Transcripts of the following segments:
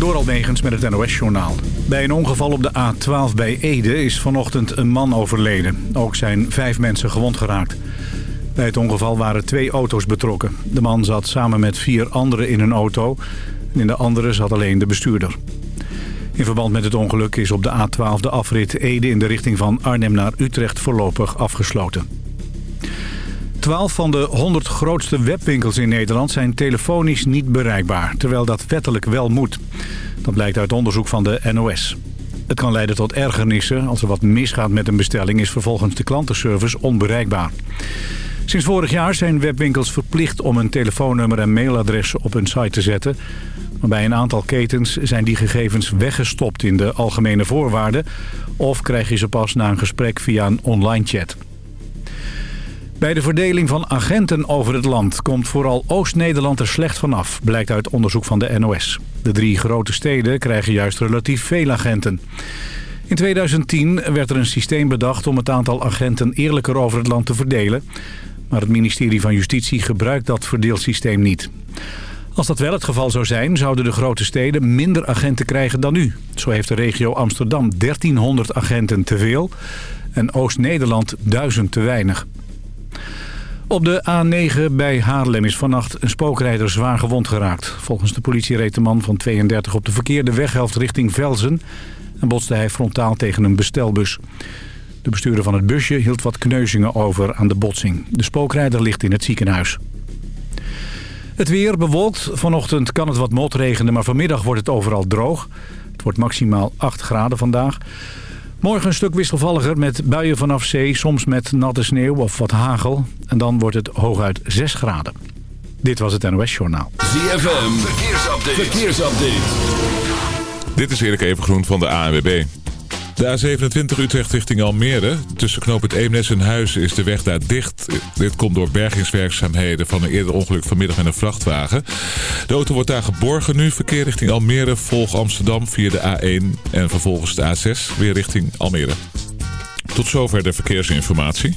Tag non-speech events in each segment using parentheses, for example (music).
Door Almegens met het NOS-journaal. Bij een ongeval op de A12 bij Ede is vanochtend een man overleden. Ook zijn vijf mensen gewond geraakt. Bij het ongeval waren twee auto's betrokken. De man zat samen met vier anderen in een auto. En in de andere zat alleen de bestuurder. In verband met het ongeluk is op de A12 de afrit Ede in de richting van Arnhem naar Utrecht voorlopig afgesloten. 12 van de 100 grootste webwinkels in Nederland zijn telefonisch niet bereikbaar, terwijl dat wettelijk wel moet. Dat blijkt uit onderzoek van de NOS. Het kan leiden tot ergernissen. Als er wat misgaat met een bestelling is vervolgens de klantenservice onbereikbaar. Sinds vorig jaar zijn webwinkels verplicht om een telefoonnummer en mailadres op hun site te zetten. Maar bij een aantal ketens zijn die gegevens weggestopt in de algemene voorwaarden... of krijg je ze pas na een gesprek via een online chat. Bij de verdeling van agenten over het land komt vooral Oost-Nederland er slecht vanaf, blijkt uit onderzoek van de NOS. De drie grote steden krijgen juist relatief veel agenten. In 2010 werd er een systeem bedacht om het aantal agenten eerlijker over het land te verdelen. Maar het ministerie van Justitie gebruikt dat verdeelsysteem niet. Als dat wel het geval zou zijn, zouden de grote steden minder agenten krijgen dan nu. Zo heeft de regio Amsterdam 1300 agenten te veel en Oost-Nederland 1000 te weinig. Op de A9 bij Haarlem is vannacht een spookrijder zwaar gewond geraakt. Volgens de politie reed de man van 32 op de verkeerde weghelft richting Velzen... en botste hij frontaal tegen een bestelbus. De bestuurder van het busje hield wat kneuzingen over aan de botsing. De spookrijder ligt in het ziekenhuis. Het weer bewolkt. Vanochtend kan het wat motregenen, maar vanmiddag wordt het overal droog. Het wordt maximaal 8 graden vandaag. Morgen een stuk wisselvalliger met buien vanaf zee, soms met natte sneeuw of wat hagel. En dan wordt het hooguit 6 graden. Dit was het NOS Journaal. ZFM, verkeersupdate. verkeersupdate. Dit is Erik Evengroen van de ANWB. De A27 Utrecht richting Almere. Tussen knoop het Eemnes en Huizen is de weg daar dicht. Dit komt door bergingswerkzaamheden van een eerder ongeluk vanmiddag met een vrachtwagen. De auto wordt daar geborgen nu. Verkeer richting Almere volg Amsterdam via de A1 en vervolgens de A6 weer richting Almere. Tot zover de verkeersinformatie.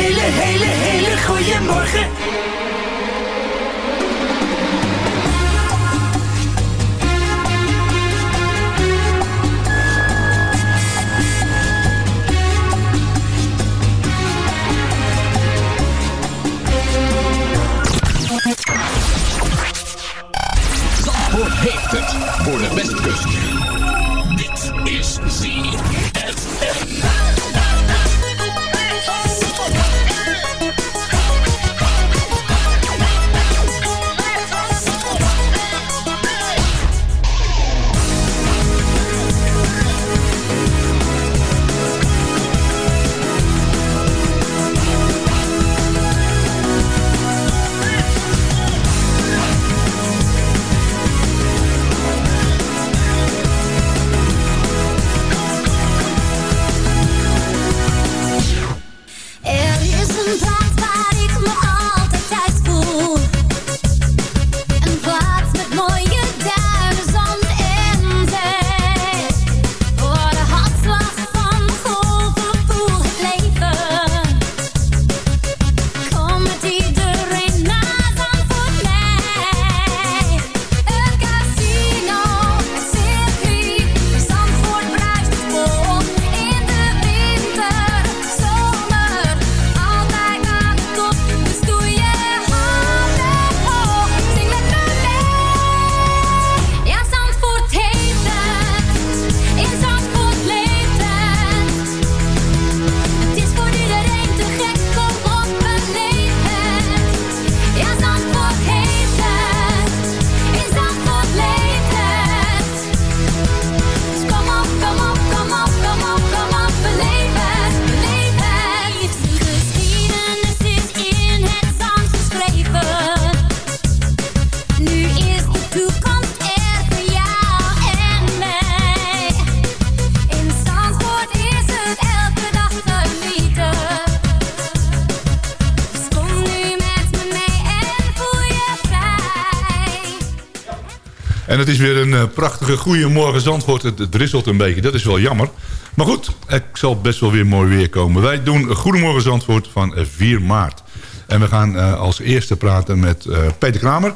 Hele, hele, hele goede morgen. Zandvoort heeft het voor de Westkust. Dit is ZFM. Is weer een prachtige goede morgen Zandvoort. Het, het risselt een beetje, dat is wel jammer. Maar goed, het zal best wel weer mooi weer komen. Wij doen Goedemorgen Zandvoort van 4 maart. En we gaan als eerste praten met Peter Kramer.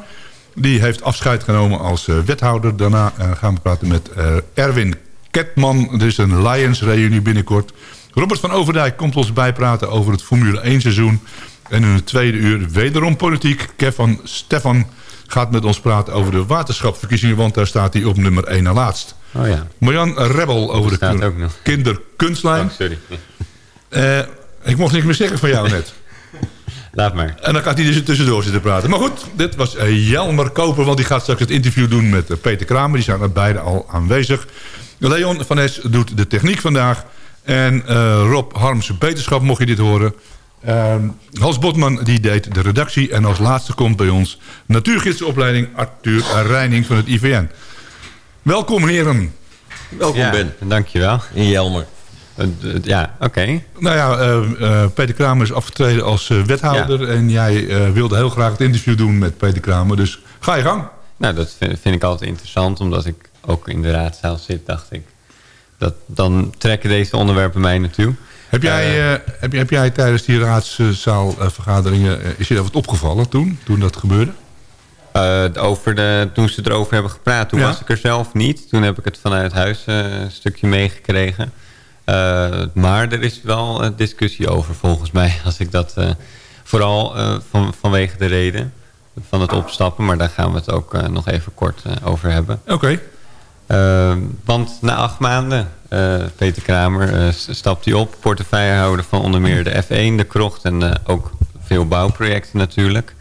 Die heeft afscheid genomen als wethouder. Daarna gaan we praten met Erwin Ketman. Er is een Lions-reunie binnenkort. Robert van Overdijk komt ons bijpraten over het Formule 1 seizoen. En in het tweede uur wederom politiek. Kevin Stefan gaat met ons praten over de waterschapverkiezingen... want daar staat hij op nummer 1 na laatst. Oh ja. Marjan Rebel over de kinderkunstlijn. Oh, sorry. Uh, (laughs) ik mocht niks meer zeggen van jou net. (laughs) Laat maar. En dan gaat hij dus tussendoor zitten praten. Maar goed, dit was uh, Jelmer Koper... want die gaat straks het interview doen met uh, Peter Kramer. Die zijn er beide al aanwezig. Leon van Es doet de techniek vandaag... En uh, Rob Harms Beterschap, mocht je dit horen. Uh, Hans Botman die deed de redactie. En als laatste komt bij ons natuurgidsopleiding Arthur Reining van het IVN. Welkom heren. Welkom ja, Ben. Dankjewel. In Jelmer. Uh, ja, oké. Okay. Nou ja, uh, Peter Kramer is afgetreden als wethouder. Ja. En jij wilde heel graag het interview doen met Peter Kramer. Dus ga je gang. Nou, dat vind, vind ik altijd interessant. Omdat ik ook in de raadzaal zit, dacht ik dat, dan trekken deze onderwerpen mij naartoe. Heb jij, uh, heb, heb jij tijdens die raadszaalvergaderingen... Uh, is je dat wat opgevallen toen, toen dat gebeurde? Uh, over de, toen ze erover hebben gepraat, toen ja. was ik er zelf niet. Toen heb ik het vanuit huis een stukje meegekregen. maar er is wel discussie over volgens mij. (laughs) Als ik dat, vooral van, vanwege de reden van het opstappen. Maar daar gaan we het ook nog even kort over hebben. Oké. Uh, want na acht maanden, uh, Peter Kramer, uh, stapt hij op. Portefeuillehouder van onder meer de F1, de Krocht en ook veel bouwprojecten natuurlijk.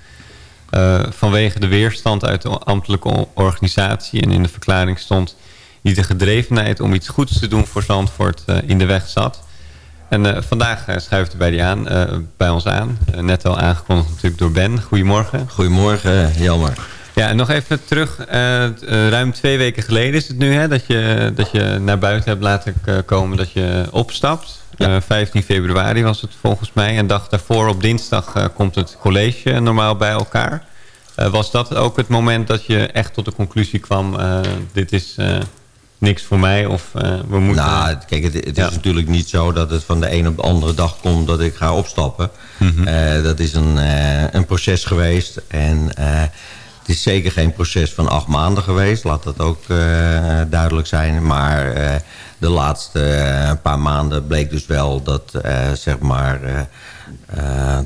vanwege de weerstand uit de ambtelijke organisatie. En in de verklaring stond die de gedrevenheid om iets goeds te doen voor Zandvoort in de weg zat. En vandaag schuift hij bij, die aan, bij ons aan. net al aangekondigd natuurlijk door Ben. Goedemorgen. Goedemorgen, Jelmer. Ja, en nog even terug. Uh, ruim twee weken geleden is het nu hè, dat, je, dat je naar buiten hebt laten komen dat je opstapt. Ja. Uh, 15 februari was het volgens mij. En dag daarvoor op dinsdag uh, komt het college normaal bij elkaar. was dat ook het moment dat je echt tot de conclusie kwam... dit is niks voor mij of we moeten... Nou, kijk, het, het ja. is natuurlijk niet zo dat het van de een op de andere dag komt dat ik ga opstappen. Mm -hmm. dat is een, een proces geweest en... Het is zeker geen proces van acht maanden geweest. Laat dat ook uh, duidelijk zijn. Maar uh, de laatste uh, paar maanden bleek dus wel dat zeg maar,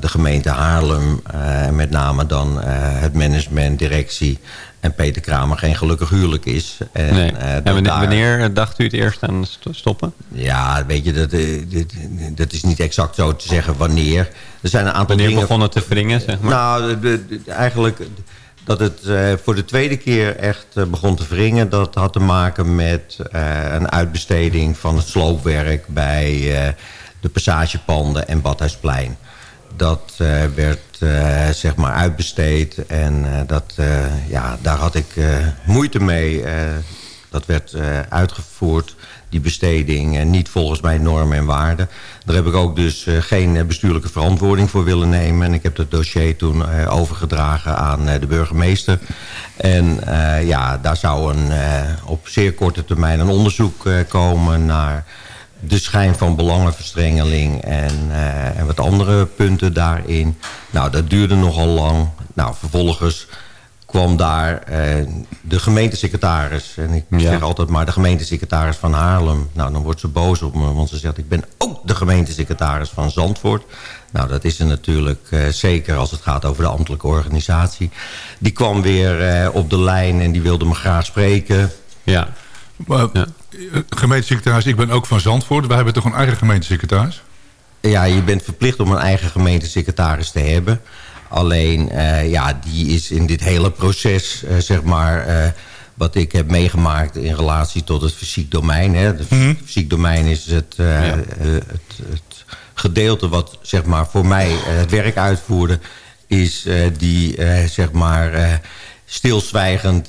de gemeente Haarlem... en met name dan het management, directie en Peter Kramer geen gelukkig huwelijk is. En, nee. en wanneer, daar... wanneer, dacht u het eerst aan stoppen? Ja, weet je, dat, dat, dat, is niet exact zo te zeggen wanneer. Er zijn een aantal wanneer dingen... begon het te wringen, zeg maar? Nou, de, de, eigenlijk dat het uh, voor de tweede keer echt uh, begon te wringen... dat had te maken met uh, een uitbesteding van het sloopwerk... bij de passagepanden en Badhuisplein. Dat werd zeg maar uitbesteed en dat, ja, daar had ik moeite mee. dat werd uitgevoerd die besteding niet volgens mijn normen en waarden. Daar heb ik ook dus uh, geen bestuurlijke verantwoording voor willen nemen. En ik heb dat dossier toen uh, overgedragen aan de burgemeester. En ja, daar zou een, op zeer korte termijn een onderzoek komen naar de schijn van belangenverstrengeling en, en wat andere punten daarin. Nou, dat duurde nogal lang. Nou, vervolgens kwam daar eh, de gemeentesecretaris. En ik ja. zeg altijd maar de gemeentesecretaris van Haarlem. Nou, dan wordt ze boos op me, want ze zegt... ik ben ook de gemeentesecretaris van Zandvoort. Nou, dat is ze natuurlijk uh, zeker als het gaat over de ambtelijke organisatie. Die kwam weer uh, op de lijn en die wilde me graag spreken. Ja. Maar, ja. Gemeentesecretaris, ik ben ook van Zandvoort. Wij hebben toch een eigen gemeentesecretaris? Ja, je bent verplicht om een eigen gemeentesecretaris te hebben... Alleen, uh, ja, die is in dit hele proces, uh, zeg maar... Uh, wat ik heb meegemaakt in relatie tot het fysiek domein. Hè. Het mm -hmm. fysiek domein is het, ja. het, het, gedeelte wat zeg maar, voor mij het werk uitvoerde... is die, zeg maar stilzwijgend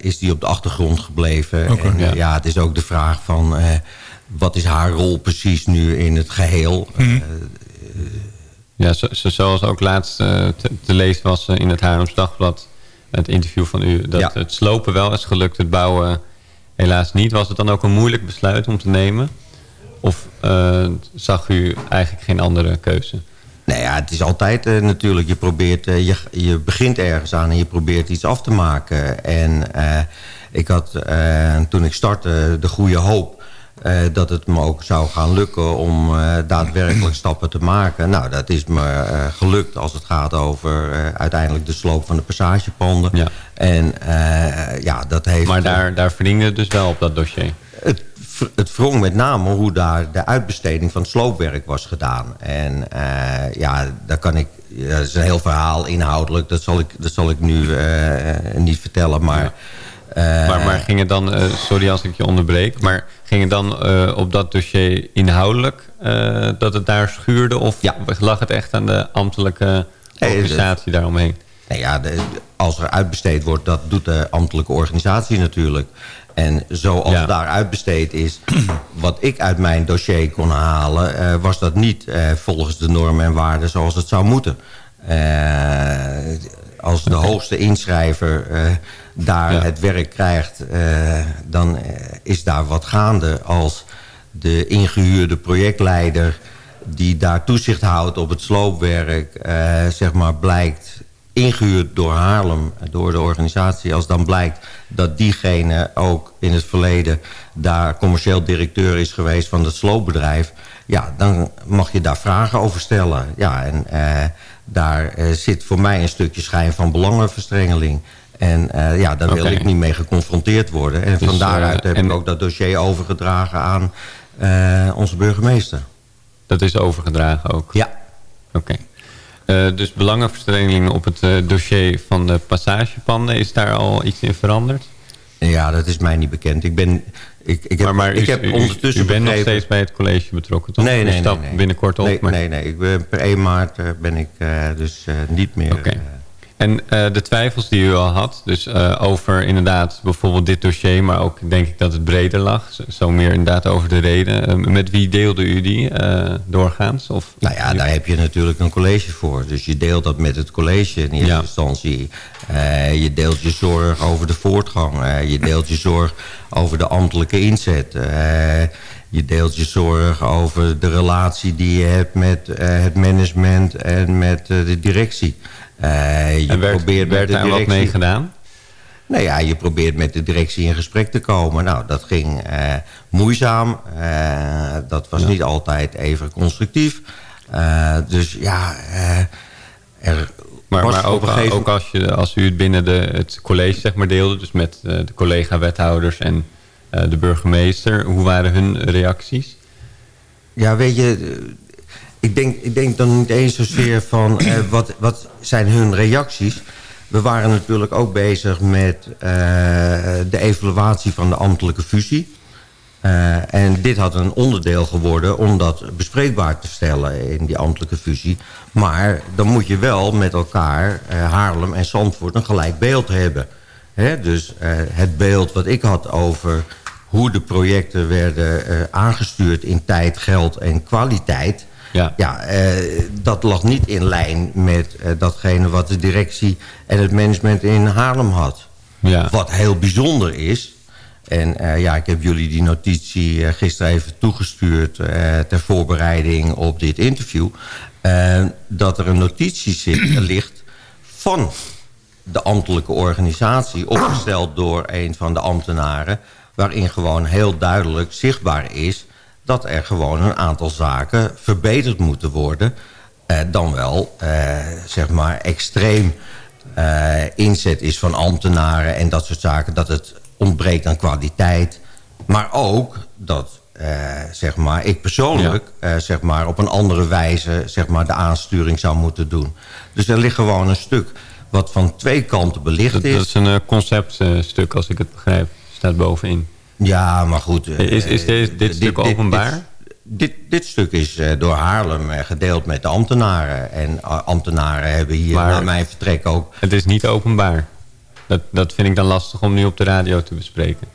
is die op de achtergrond gebleven. Okay, en, ja. ja. het is ook de vraag van... wat is haar rol precies nu in het geheel... Mm -hmm. Ja, zo, zoals ook laatst uh, te, te, lezen was uh, in het Haarlems Dagblad... het interview van u... dat Ja. het slopen wel is gelukt, het bouwen helaas niet. Was het dan ook een moeilijk besluit om te nemen? Of eh, zag u eigenlijk geen andere keuze? Nou ja, het is altijd eh, natuurlijk, je probeert, eh, je, je begint ergens aan en je probeert iets af te maken. En eh, ik had eh, toen ik startte de goede hoop eh, dat het me ook zou gaan lukken om eh, daadwerkelijk stappen te maken. Nou, dat is me eh, gelukt als het gaat over eh, uiteindelijk de sloop van de passagepanden. Ja. En eh, ja, dat heeft... Maar daar, daar verdiende het dus wel op dat dossier. Het, het wrong met name hoe daar de uitbesteding van het sloopwerk was gedaan. En eh, ja, daar kan ik... ja, dat is een heel verhaal inhoudelijk. Dat zal ik, dat zal ik nu eh, niet vertellen, maar... eh, Maar, maar ging het dan, eh, sorry als ik je onderbreek... maar ging het dan eh, op dat dossier inhoudelijk eh, dat het daar schuurde... of Ja. lag het echt aan de ambtelijke Nee, organisatie daaromheen? Nou ja, de- als er uitbesteed wordt, dat doet de ambtelijke organisatie natuurlijk. En zoals Ja. daar uitbesteed is, (clears throat) wat ik uit mijn dossier kon halen... eh, was dat niet eh, volgens de normen en waarden zoals het zou moeten. Eh, als de hoogste inschrijver eh, daar Ja. het werk krijgt... eh, dan eh, is daar wat gaande als de ingehuurde projectleider... die daar toezicht houdt op het sloopwerk... eh, zeg maar blijkt ingehuurd door Haarlem, door de organisatie... als dan blijkt dat diegene ook in het verleden... daar commercieel directeur is geweest van het sloopbedrijf... ja, dan mag je daar vragen over stellen. Ja, en eh, daar eh, zit voor mij een stukje schijn van belangenverstrengeling... En eh, ja, daar wil Oké. ik niet mee geconfronteerd worden. En Dus, van daaruit eh, heb en- ik ook dat dossier overgedragen aan eh, onze burgemeester. Dat is overgedragen ook? Ja, Oké. Dus belangenverstrengeling op het dossier van de passagepanden... is daar al iets in veranderd? ja dat is mij niet bekend. Ik, ben, ik, ik heb, maar maar ik u, heb ondertussen u bent nog steeds bij het college betrokken, toch? Nee, nee, nee. stapt nee. binnenkort op. Nee, maar... nee, nee. Ik ben, per 1 maart ben ik dus niet meer... Eh, En eh, de twijfels die u al had, dus eh, over inderdaad bijvoorbeeld dit dossier, maar ook denk ik dat het breder lag, zo- meer inderdaad over de reden. Eh, met wie deelde u die doorgaans? Of, nou ja, daar heb je natuurlijk een college voor. Dus je deelt dat met het college in eerste Ja. instantie. Je deelt je zorg over de voortgang. Je deelt je zorg over de ambtelijke inzet. Je deelt je zorg over de relatie die je hebt met het management en met de directie. Eh, je en werd, probeert werd de daar wat directie... mee gedaan? Nou ja, je probeert met de directie in gesprek te komen. Nou, dat ging eh, moeizaam. Eh, dat was niet altijd even constructief. Dus ja, er Maar, maar ook, gegeven ook als, je, als u het binnen de, het college zeg maar, deelde, dus met de collega-wethouders en de burgemeester, hoe waren hun reacties? Ja, weet je, ik denk, ik denk dan niet eens zozeer van eh, wat, wat zijn hun reacties. We waren natuurlijk ook bezig met eh, de evaluatie van de ambtelijke fusie. Eh, en dit had een onderdeel geworden om dat bespreekbaar te stellen in die ambtelijke fusie. Maar dan moet je wel met elkaar, Haarlem en Zandvoort, een gelijk beeld hebben. Hè? Dus het beeld wat ik had over hoe de projecten werden aangestuurd in tijd, geld en kwaliteit... Ja. Ja, eh, dat lag niet in lijn met eh, datgene wat de directie en het management in Haarlem had. Ja. Wat heel bijzonder is. En eh, ja, ik heb jullie die notitie gisteren even toegestuurd... ter voorbereiding op dit interview. dat er een notitie zit, (coughs) ligt van de ambtelijke organisatie... (coughs) opgesteld door een van de ambtenaren... waarin gewoon heel duidelijk zichtbaar is... dat er gewoon een aantal zaken verbeterd moeten worden... eh, dan wel, eh, zeg maar, extreem eh, inzet is van ambtenaren... en dat soort zaken, dat het ontbreekt aan kwaliteit. Maar ook dat, eh, zeg maar, ik persoonlijk... eh, zeg maar, op een andere wijze zeg maar, de aansturing zou moeten doen. Dus er ligt gewoon een stuk wat van twee kanten belicht is. dat is een eh, conceptstuk, als ik het begrijp. Staat bovenin. Ja, maar goed. eh, Is- is deze- dit stuk openbaar? Dit, dit, stuk is eh, door Haarlem eh, gedeeld met de ambtenaren. En eh, ambtenaren hebben hier Maar- na mijn vertrek ook... Het is niet openbaar. Dat, dat vind ik dan lastig om nu op de radio te bespreken.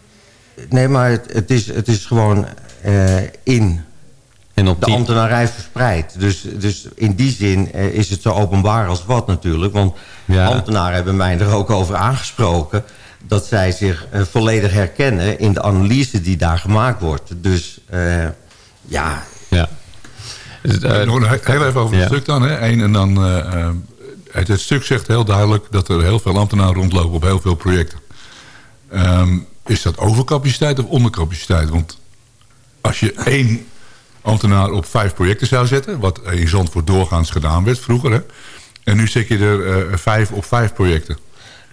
Nee, maar het, het, is, het is gewoon eh, in En op de die- ambtenarij verspreidt. Dus, dus in die zin eh, is het zo openbaar als wat natuurlijk. Want Ja. ambtenaren hebben mij er ook over aangesproken... dat zij zich eh, volledig herkennen in de analyse die daar gemaakt wordt. Dus eh, ja, Ja. Eh, Nog een he- heel even over Ja. het stuk dan. Hè. Eén, en dan het, het stuk zegt heel duidelijk dat er heel veel ambtenaren rondlopen op heel veel projecten. Ehm, is dat overcapaciteit of ondercapaciteit? Want als je één ambtenaar op vijf projecten zou zetten... wat in Zandvoort doorgaans gedaan werd vroeger... Hè, en nu zet je er vijf op vijf projecten.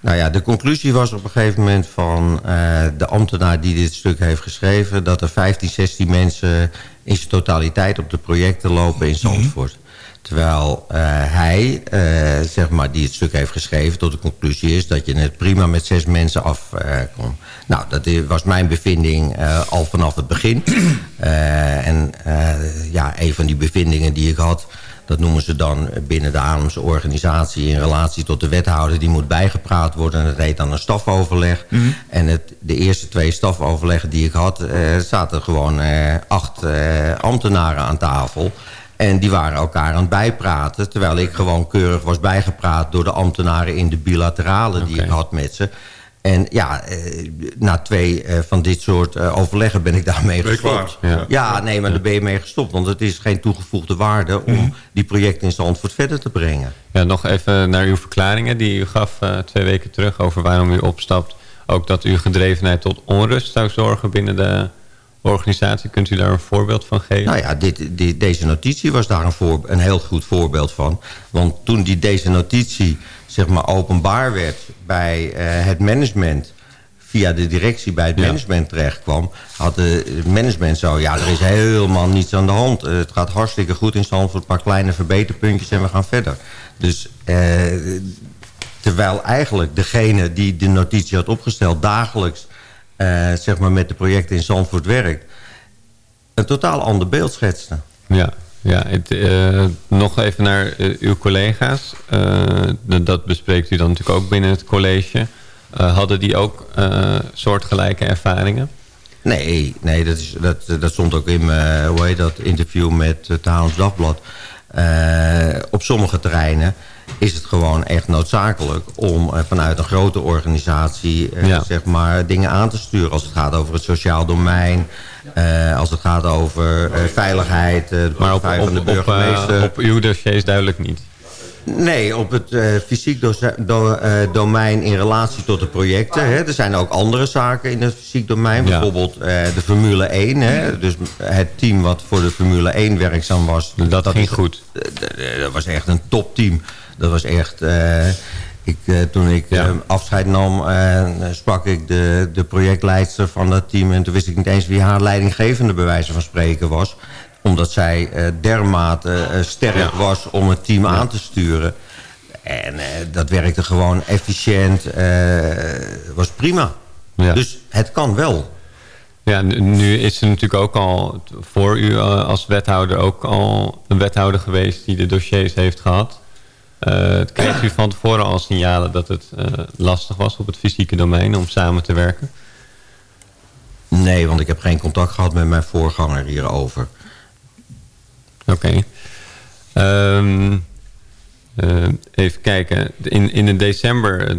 Nou ja, de conclusie was op een gegeven moment van eh, de ambtenaar die dit stuk heeft geschreven... dat er 15, 16 mensen in zijn totaliteit op de projecten lopen in Zandvoort. Terwijl eh, hij, eh, zeg maar, die het stuk heeft geschreven... tot de conclusie is dat je het prima met zes mensen af kon. Nou, dat was mijn bevinding al vanaf het begin. (clears throat) En ja, een van die bevindingen die ik had... Dat noemen ze dan binnen de Ademse organisatie in relatie tot de wethouder. Die moet bijgepraat worden en dat heet dan een stafoverleg. En het, de eerste twee stafoverleggen die ik had... eh, zaten gewoon eh, acht eh, ambtenaren aan tafel. En die waren elkaar aan het bijpraten. Terwijl ik gewoon keurig was bijgepraat door de ambtenaren in de bilaterale die ik had met ze. En ja, eh, na twee eh, van dit soort eh, overleggen ben ik daarmee Ben je gestopt. klaar? Ja. Ja, nee, maar daar ben je mee gestopt. Want het is geen toegevoegde waarde om die projecten in Zandvoort verder te brengen. Ja, nog even naar uw verklaringen die u gaf eh, twee weken terug over waarom u opstapt. Ook dat uw gedrevenheid tot onrust zou zorgen binnen de organisatie. Kunt u daar een voorbeeld van geven? Nou ja, dit, dit- deze notitie was daar een, voor, een heel goed voorbeeld van. Want toen die, deze notitie zeg maar, openbaar werd bij eh, het management... via de directie bij het management terechtkwam... had de- het management zo... ja, er is helemaal niets aan de hand. Eh, het gaat hartstikke goed in Zandvoort. Een paar kleine verbeterpuntjes en we gaan verder. Dus... eh, Terwijl eigenlijk degene die de notitie had opgesteld... dagelijks eh, zeg maar met de projecten in Zandvoort werkt... een totaal ander beeld schetste. Ja, ja het, eh, nog even naar eh, uw collega's. Eh, d- dat bespreekt u dan natuurlijk ook binnen het college. Hadden die ook soortgelijke ervaringen? Nee, nee dat, is, dat, dat stond ook in mijn hoe heet dat, interview met het Haarlems Dagblad. Op sommige terreinen is het gewoon echt noodzakelijk... om eh, vanuit een grote organisatie eh, Ja. zeg maar, dingen aan te sturen. Als het gaat over het sociaal domein... eh, als het gaat over veiligheid, de Maar op, op, van de op, burgemeester. op uw dossiers duidelijk niet. Nee, op het eh, fysiek do- do- eh, domein in relatie tot de projecten. Hè. Er zijn ook andere zaken in het fysiek domein. Ja. Bijvoorbeeld eh, de Formule 1. Hè. Dus het team wat voor de Formule 1 werkzaam was. Dat, ging is- goed. Dat was echt een topteam. Dat was echt... ik, toen ik Ja. afscheid nam, sprak ik de, de projectleidster van dat team. En toen wist ik niet eens wie haar leidinggevende bij wijze van spreken was. Omdat zij eh, dermate eh, sterk was om het team aan te sturen. En eh, dat werkte gewoon efficiënt. was prima. Dus het kan wel. Ja, nu- is er natuurlijk ook al voor u als wethouder ook al een wethouder geweest die de dossiers heeft gehad. Eh kreeg u van tevoren al signalen dat het lastig was op het fysieke domein om samen te werken? Nee, want ik heb geen contact gehad met mijn voorganger hierover. Oké. Ehm, eh, even kijken. In, in de december,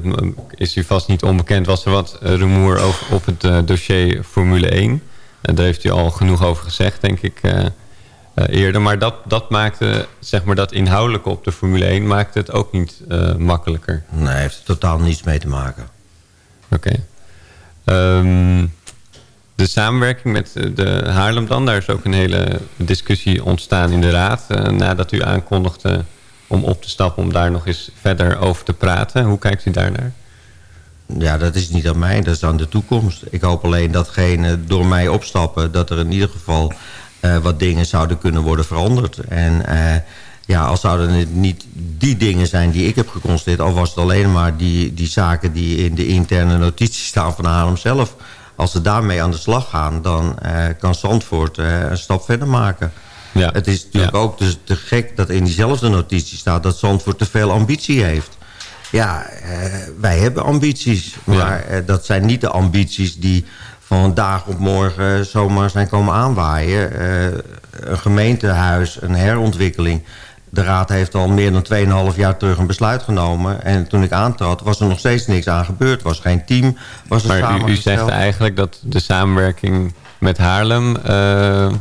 is u vast niet onbekend... was er wat eh, rumoer over, op het eh, dossier Formule 1. En daar heeft u al genoeg over gezegd, denk ik, eh, eh, eerder. Maar dat, dat maakte, zeg maar, dat inhoudelijke op de Formule 1... maakte het ook niet eh, makkelijker. Nee, heeft er totaal niets mee te maken. Oké. Ehm, de samenwerking met eh, de Haarlem dan, daar is ook een hele discussie ontstaan in de raad. eh, nadat u aankondigde om op te stappen om daar nog eens verder over te praten. Hoe kijkt u daarnaar? Ja, dat is niet aan mij, dat is aan de toekomst. Ik hoop alleen datgene door mij opstappen... dat er in ieder geval eh, wat dingen zouden kunnen worden veranderd. En eh, ja, als zouden het niet die dingen zijn die ik heb geconstateerd... al was het alleen maar die, die zaken die in de interne notities staan van Haarlem zelf... als ze daarmee aan de slag gaan, dan eh, kan Zandvoort eh, een stap verder maken. Ja. Het is natuurlijk Ja. ook dus te gek dat in diezelfde notitie staat... dat Zandvoort te veel ambitie heeft. Ja, eh, wij hebben ambities. Maar dat zijn niet de ambities die van vandaag op morgen zomaar zijn komen aanwaaien. Een gemeentehuis, een herontwikkeling. De raad heeft al meer dan 2,5 jaar terug een besluit genomen. En toen ik aantrad was er nog steeds niks aan gebeurd. was geen team, was er Maar u, u zegt eigenlijk dat de samenwerking met Haarlem... Uh,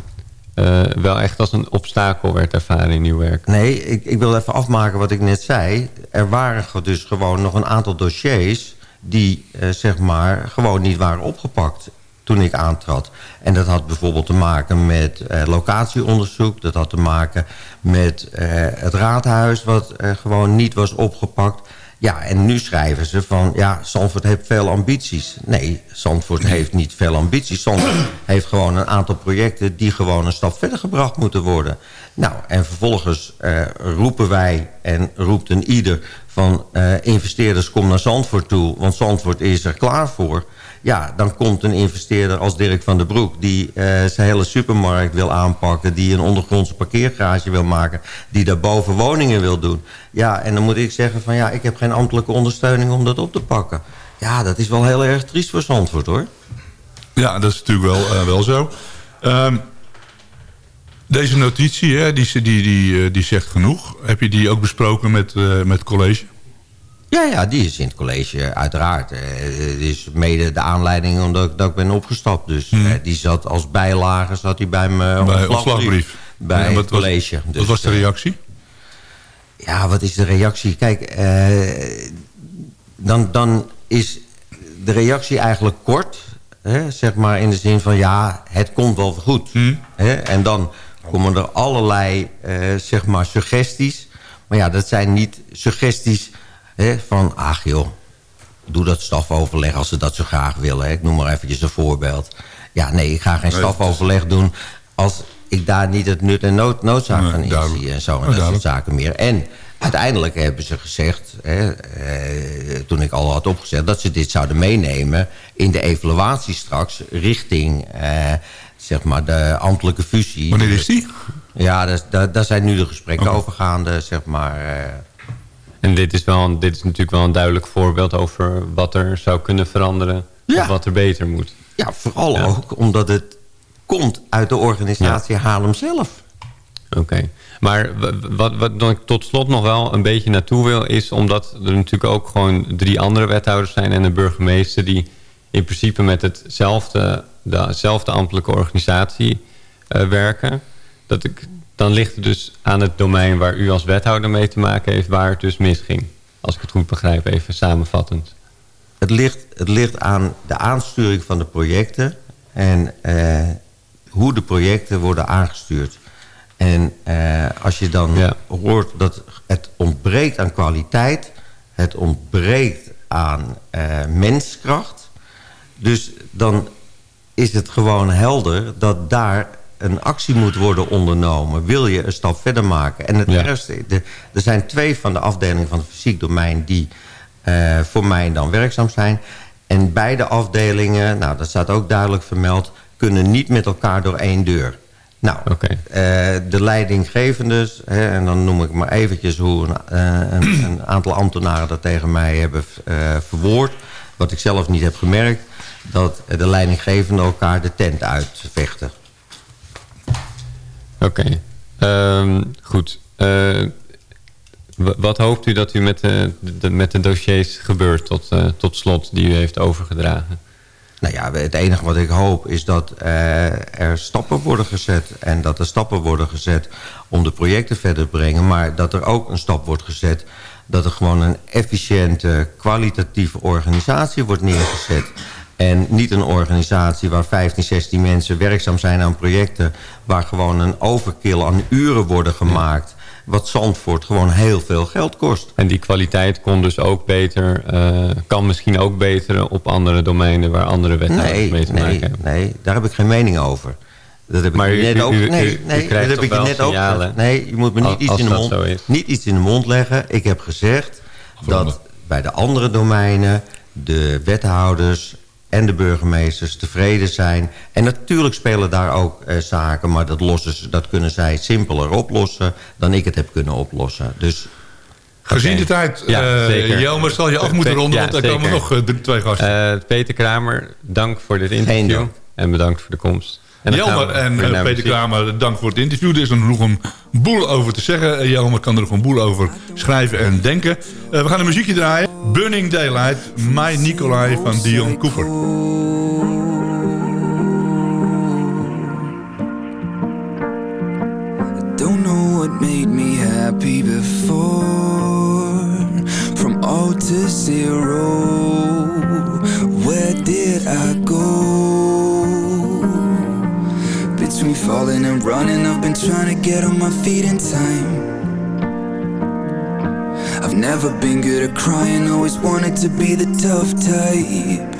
uh, wel echt als een obstakel werd ervaren in uw werk. Nee, ik, ik wil even afmaken wat ik net zei. Er waren dus gewoon nog een aantal dossiers... die uh, zeg maar gewoon niet waren opgepakt toen ik aantrad. En dat had bijvoorbeeld te maken met uh, locatieonderzoek. Dat had te maken met uh, het raadhuis wat uh, gewoon niet was opgepakt. Ja, en nu schrijven ze van... ja, Zandvoort heeft veel ambities. Nee, Zandvoort heeft niet veel ambities. Zandvoort (clears throat) heeft gewoon een aantal projecten... die gewoon een stap verder gebracht moeten worden. Nou, en vervolgens roepen wij en roept een ieder... van investeerders, kom naar Zandvoort toe... want Zandvoort is er klaar voor... Ja, dan komt een investeerder als Dirk van der Broek... die uh, zijn hele supermarkt wil aanpakken... die een ondergrondse parkeergarage wil maken... die daarboven woningen wil doen. Ja, en dan moet ik zeggen van... ja, ik heb geen ambtelijke ondersteuning om dat op te pakken. Ja, dat is wel heel erg triest voor Zandvoort, hoor. Ja, dat is natuurlijk wel, uh, wel zo. Um, deze notitie, hè, die, die, die, die zegt genoeg. Heb je die ook besproken met, uh, met college? Ja, ja, die is in het college uiteraard. Het is mede de aanleiding omdat ik, dat ik ben opgestapt. Dus hmm. uh, die zat als bijlage zat hij bij me bij ontslagbrief. Bij ja, het college. Was, dus, wat was de reactie? Uh, ja, wat is de reactie? Kijk, dan, dan is de reactie eigenlijk kort. Hè, zeg maar in de zin van ja, het komt wel goed. Hmm. Hè, en dan komen er allerlei zeg maar suggesties. Maar ja, dat zijn niet suggesties van, ach joh, doe dat stafoverleg als ze dat zo graag willen. Hè. Ik noem maar eventjes een voorbeeld. Ja, nee, ik ga geen stafoverleg doen als ik daar niet het nut en nood, noodzaak nee, van inzie. En zo, en dat soort zaken meer. En uiteindelijk hebben ze gezegd, hè, eh, toen ik al had opgezet... dat ze dit zouden meenemen in de evaluatie straks... richting eh, zeg maar de ambtelijke fusie. Wanneer is die? Ja, daar, daar zijn nu de gesprekken okay. over gaande, zeg maar... Eh, en dit is, wel, dit is natuurlijk wel een duidelijk voorbeeld over wat er zou kunnen veranderen. Ja. Of wat er beter moet. Ja, vooral ja. ook omdat het komt uit de organisatie ja. Haarlem zelf. Oké. Okay. Maar wat, wat ik tot slot nog wel een beetje naartoe wil... is omdat er natuurlijk ook gewoon drie andere wethouders zijn... en een burgemeester die in principe met hetzelfde, dezelfde ambtelijke organisatie uh, werken... dat ik dan ligt het dus aan het domein waar u als wethouder mee te maken heeft... waar het dus misging. Als ik het goed begrijp, even samenvattend. Het ligt, het ligt aan de aansturing van de projecten... en eh, hoe de projecten worden aangestuurd. En eh, als je dan ja. hoort dat het ontbreekt aan kwaliteit... het ontbreekt aan eh, menskracht... dus dan is het gewoon helder dat daar een actie moet worden ondernomen... wil je een stap verder maken. En het ja. ergste, de, er zijn twee van de afdelingen van het fysiek domein... die uh, voor mij dan werkzaam zijn. En beide afdelingen, nou dat staat ook duidelijk vermeld... kunnen niet met elkaar door één deur. Nou, okay. uh, de leidinggevendes, hè, en dan noem ik maar eventjes... hoe een, uh, een, (clears throat) een aantal ambtenaren dat tegen mij hebben verwoord... wat ik zelf niet heb gemerkt... dat de leidinggevenden elkaar de tent uitvechten. Oké, um, goed. Uh, wat hoopt u dat u met de, de, met de dossiers gebeurt tot, uh, tot slot die u heeft overgedragen? Nou ja, het enige wat ik hoop is dat er stappen worden gezet. En dat er stappen worden gezet om de projecten verder te brengen. Maar dat er ook een stap wordt gezet dat er gewoon een efficiënte, kwalitatieve organisatie wordt neergezet. En niet een organisatie waar 15, 16 mensen werkzaam zijn aan projecten... waar gewoon een overkill aan uren worden gemaakt... wat Zandvoort gewoon heel veel geld kost. En die kwaliteit kon dus ook beter... Uh, kan misschien ook beter op andere domeinen... waar andere wethouders nee, mee te nee, maken hebben. Nee, daar heb ik geen mening over. Dat heb ik net u, ook. Nee, u, nee dat heb ik je net signalen, ook. Nee, je moet me niet, als, iets, als in de mond, niet iets in de mond leggen. Ik heb gezegd dat bij de andere domeinen de wethouders en de burgemeesters tevreden zijn. En natuurlijk spelen daar ook eh, zaken... maar dat, lossen, dat kunnen zij simpeler oplossen... dan ik het heb kunnen oplossen. Dus Gezien de tijd, Ja, uh, zeker. Jelmer, zal je af moeten ronden, ja, want er komen nog eh, drie- twee gasten. Eh, Peter Kramer, dank voor dit interview. En bedankt voor de komst. En Jelmer en eh, Peter. Kramer, dank voor het interview. Er is er nog een boel over te zeggen. Eh, Jelmer kan er nog een boel over schrijven en denken. Eh, we gaan een muziekje draaien. Burning Daylight, My Nicolai van Dion Cooper. Don't know what made me happy before. From all to zero, running, I've been trying to get on my feet in time. I've never been good at crying, always wanted to be the tough type.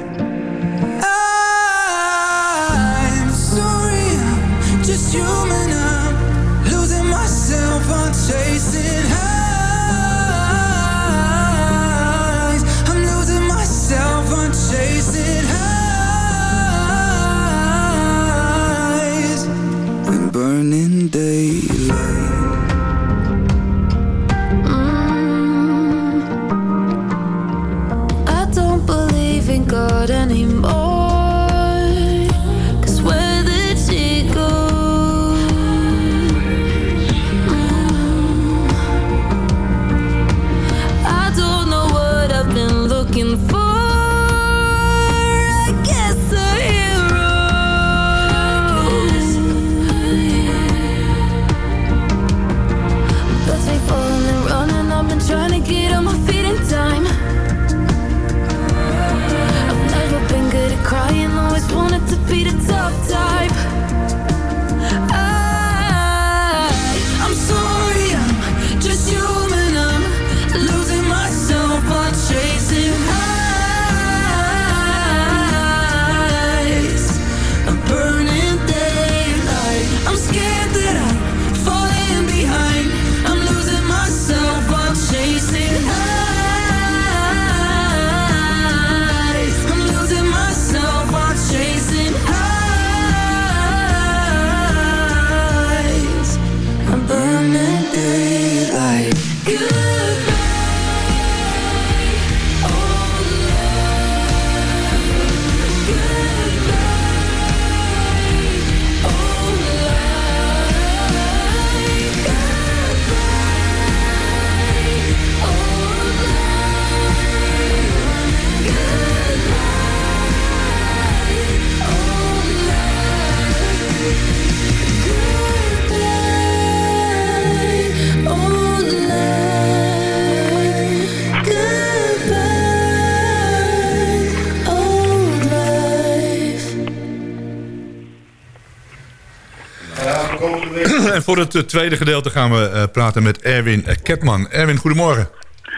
Voor het eh, tweede gedeelte gaan we eh, praten met Erwin eh, Ketman. Erwin, goedemorgen.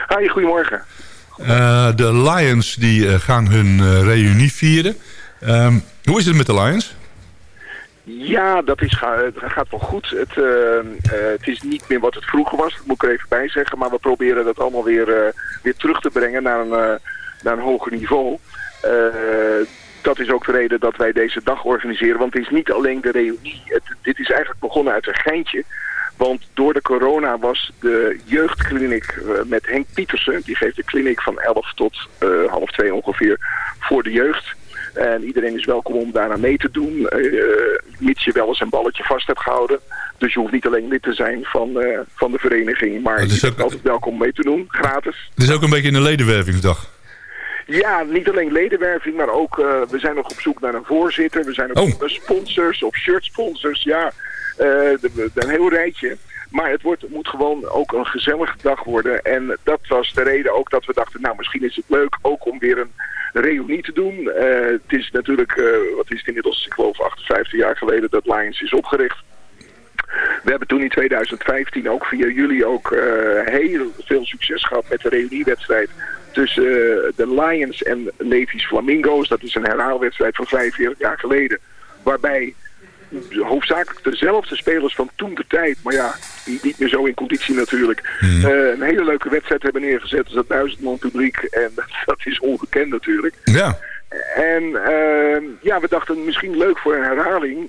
Hi, goedemorgen. De Lions die, gaan hun reunie vieren. Ehm, hoe is het met de Lions? Ja, dat is, gaat wel goed. Het, het is niet meer wat het vroeger was, dat moet ik er even bij zeggen. Maar we proberen dat allemaal weer, weer terug te brengen naar een, naar een hoger niveau. Dat is ook de reden dat wij deze dag organiseren. Want het is niet alleen de reunie. Het, dit is eigenlijk begonnen uit een geintje. Want door de corona was de jeugdkliniek eh, met Henk Pietersen... die geeft de kliniek van 11 tot eh, half 2 ongeveer voor de jeugd... En iedereen is welkom om daaraan mee te doen, eh, mits je wel eens een balletje vast hebt gehouden. Dus je hoeft niet alleen lid te zijn van, van de vereniging, maar is ook- altijd welkom om mee te doen, gratis. Het is ook een beetje een ledenwervingsdag. Ja, niet alleen ledenwerving, maar ook, eh, we zijn nog op zoek naar een voorzitter. We zijn ook Oh. op zoek naar sponsors of shirtsponsors, ja. eh, de- een heel rijtje. Maar het wordt, moet gewoon ook een gezellige dag worden. En dat was de reden ook dat we dachten, nou misschien is het leuk ook om weer een reunie te doen. Eh, het is natuurlijk, wat is het inmiddels, ik geloof 58 jaar geleden dat Lions is opgericht. We hebben toen in 2015 ook via jullie ook heel veel succes gehad met de reuniewedstrijd tussen eh, de Lions en Levi's Flamingo's. Dat is een herhaalwedstrijd van 45 jaar geleden. Waarbij hoofdzakelijk dezelfde spelers van toen de tijd, maar ja, niet, meer zo in conditie natuurlijk, eh, een hele leuke wedstrijd hebben neergezet. Er zat duizend man publiek en (laughs) dat is ongekend natuurlijk. Ja. En ehm, ja, we dachten misschien leuk voor een herhaling.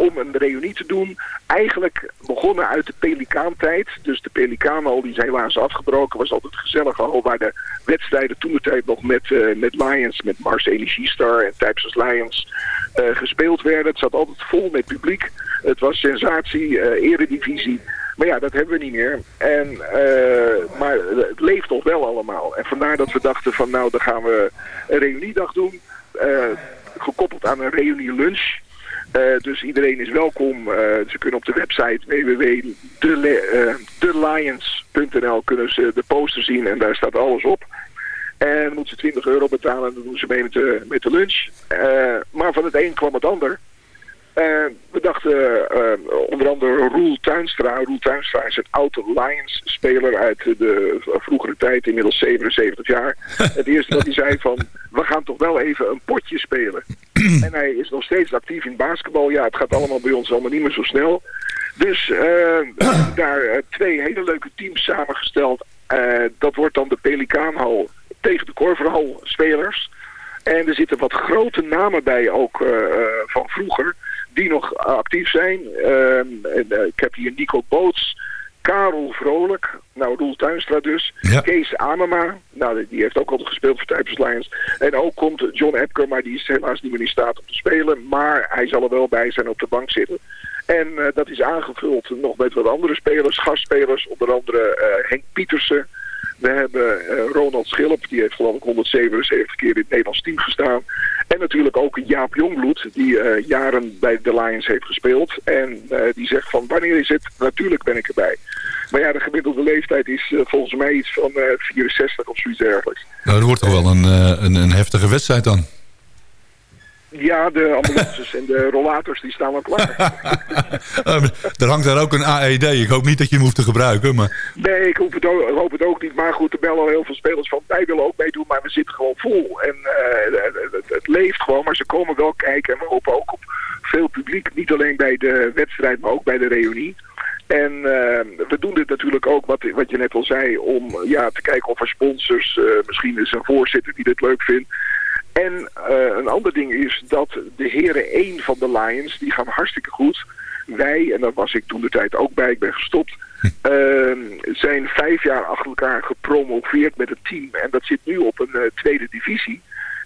Om een reunie te doen. Eigenlijk begonnen uit de Pelikaantijd. Dus de Pelikaanhal die is helaas afgebroken. Was altijd een gezellige hal waar de wedstrijden toen de tijd nog met, eh, met Lions, met Mars Energiestar en Texas Lions eh, gespeeld werden. Het zat altijd vol met publiek. Het was sensatie, eh, eredivisie. Maar ja, dat hebben we niet meer. En, maar het leeft nog wel allemaal. En vandaar dat we dachten van nou, dan gaan we een reuniedag doen. gekoppeld aan een reunie lunch. Eh, dus iedereen is welkom. Eh, ze kunnen op de website www.thelions.nl kunnen ze de poster zien en daar staat alles op. En moeten ze 20 euro betalen en dan doen ze mee met de, met de lunch. Eh, maar van het een kwam het ander. Eh, we dachten eh, onder andere Roel Tuinstra. Roel Tuinstra is een oude Lions-speler uit de vroegere tijd, inmiddels 77 jaar. (laughs) Het eerste dat hij zei van, we gaan toch wel even een potje spelen. (clears throat) en hij is nog steeds actief in basketbal. Ja, het gaat allemaal bij ons allemaal niet meer zo snel. Dus we (clears throat) hebben daar twee hele leuke teams samengesteld. Dat wordt dan de Pelikaanhal tegen de Korverhal spelers. En er zitten wat grote namen bij ook van vroeger die nog actief zijn. Ehm, en, eh, ik heb hier Nico Boots, Karel Vrolijk, nou Roel Tuinstra dus, Ja. Kees Amema, nou die- heeft ook altijd gespeeld voor Types Lions. En ook komt John Epker, maar die is helaas niet meer in staat om te spelen, maar hij zal er wel bij zijn op de bank zitten. En eh, dat is aangevuld nog met wat andere spelers, gastspelers, onder andere eh, Henk Pietersen. We hebben eh, Ronald Schilp, die heeft geloof ik 177 keer in het Nederlands team gestaan. En natuurlijk ook Jaap Jongbloed, die eh, jaren bij de Lions heeft gespeeld. En eh, die zegt van wanneer is het? Natuurlijk ben ik erbij. Maar ja, de gemiddelde leeftijd is volgens mij iets van eh, 64 of zoiets dergelijks. Nou, dat wordt toch wel een, een, een heftige wedstrijd dan. Ja, de ambulances en de rollators die staan al klaar. (laughs) Eh, er hangt daar ook een AED. Ik hoop niet dat je hem hoeft te gebruiken. Maar Nee, ik hoop, het ook, ik hoop het ook niet. Maar goed, er bellen al heel veel spelers van. Wij willen ook meedoen, maar we zitten gewoon vol. En eh, het, het- het leeft gewoon, maar ze komen wel kijken. En we hopen ook op veel publiek. Niet alleen bij de wedstrijd, maar ook bij de reunie. En eh, we doen dit natuurlijk ook, wat, wat je net al zei, om ja, te kijken of er sponsors, eh, misschien is een voorzitter die dit leuk vindt. En eh, een ander ding is dat de heren 1 van de Lions, die gaan hartstikke goed. Wij, en daar was ik toen de tijd ook bij, ik ben gestopt, ehm, zijn vijf jaar achter elkaar gepromoveerd met het team. En dat zit nu op een eh, tweede divisie.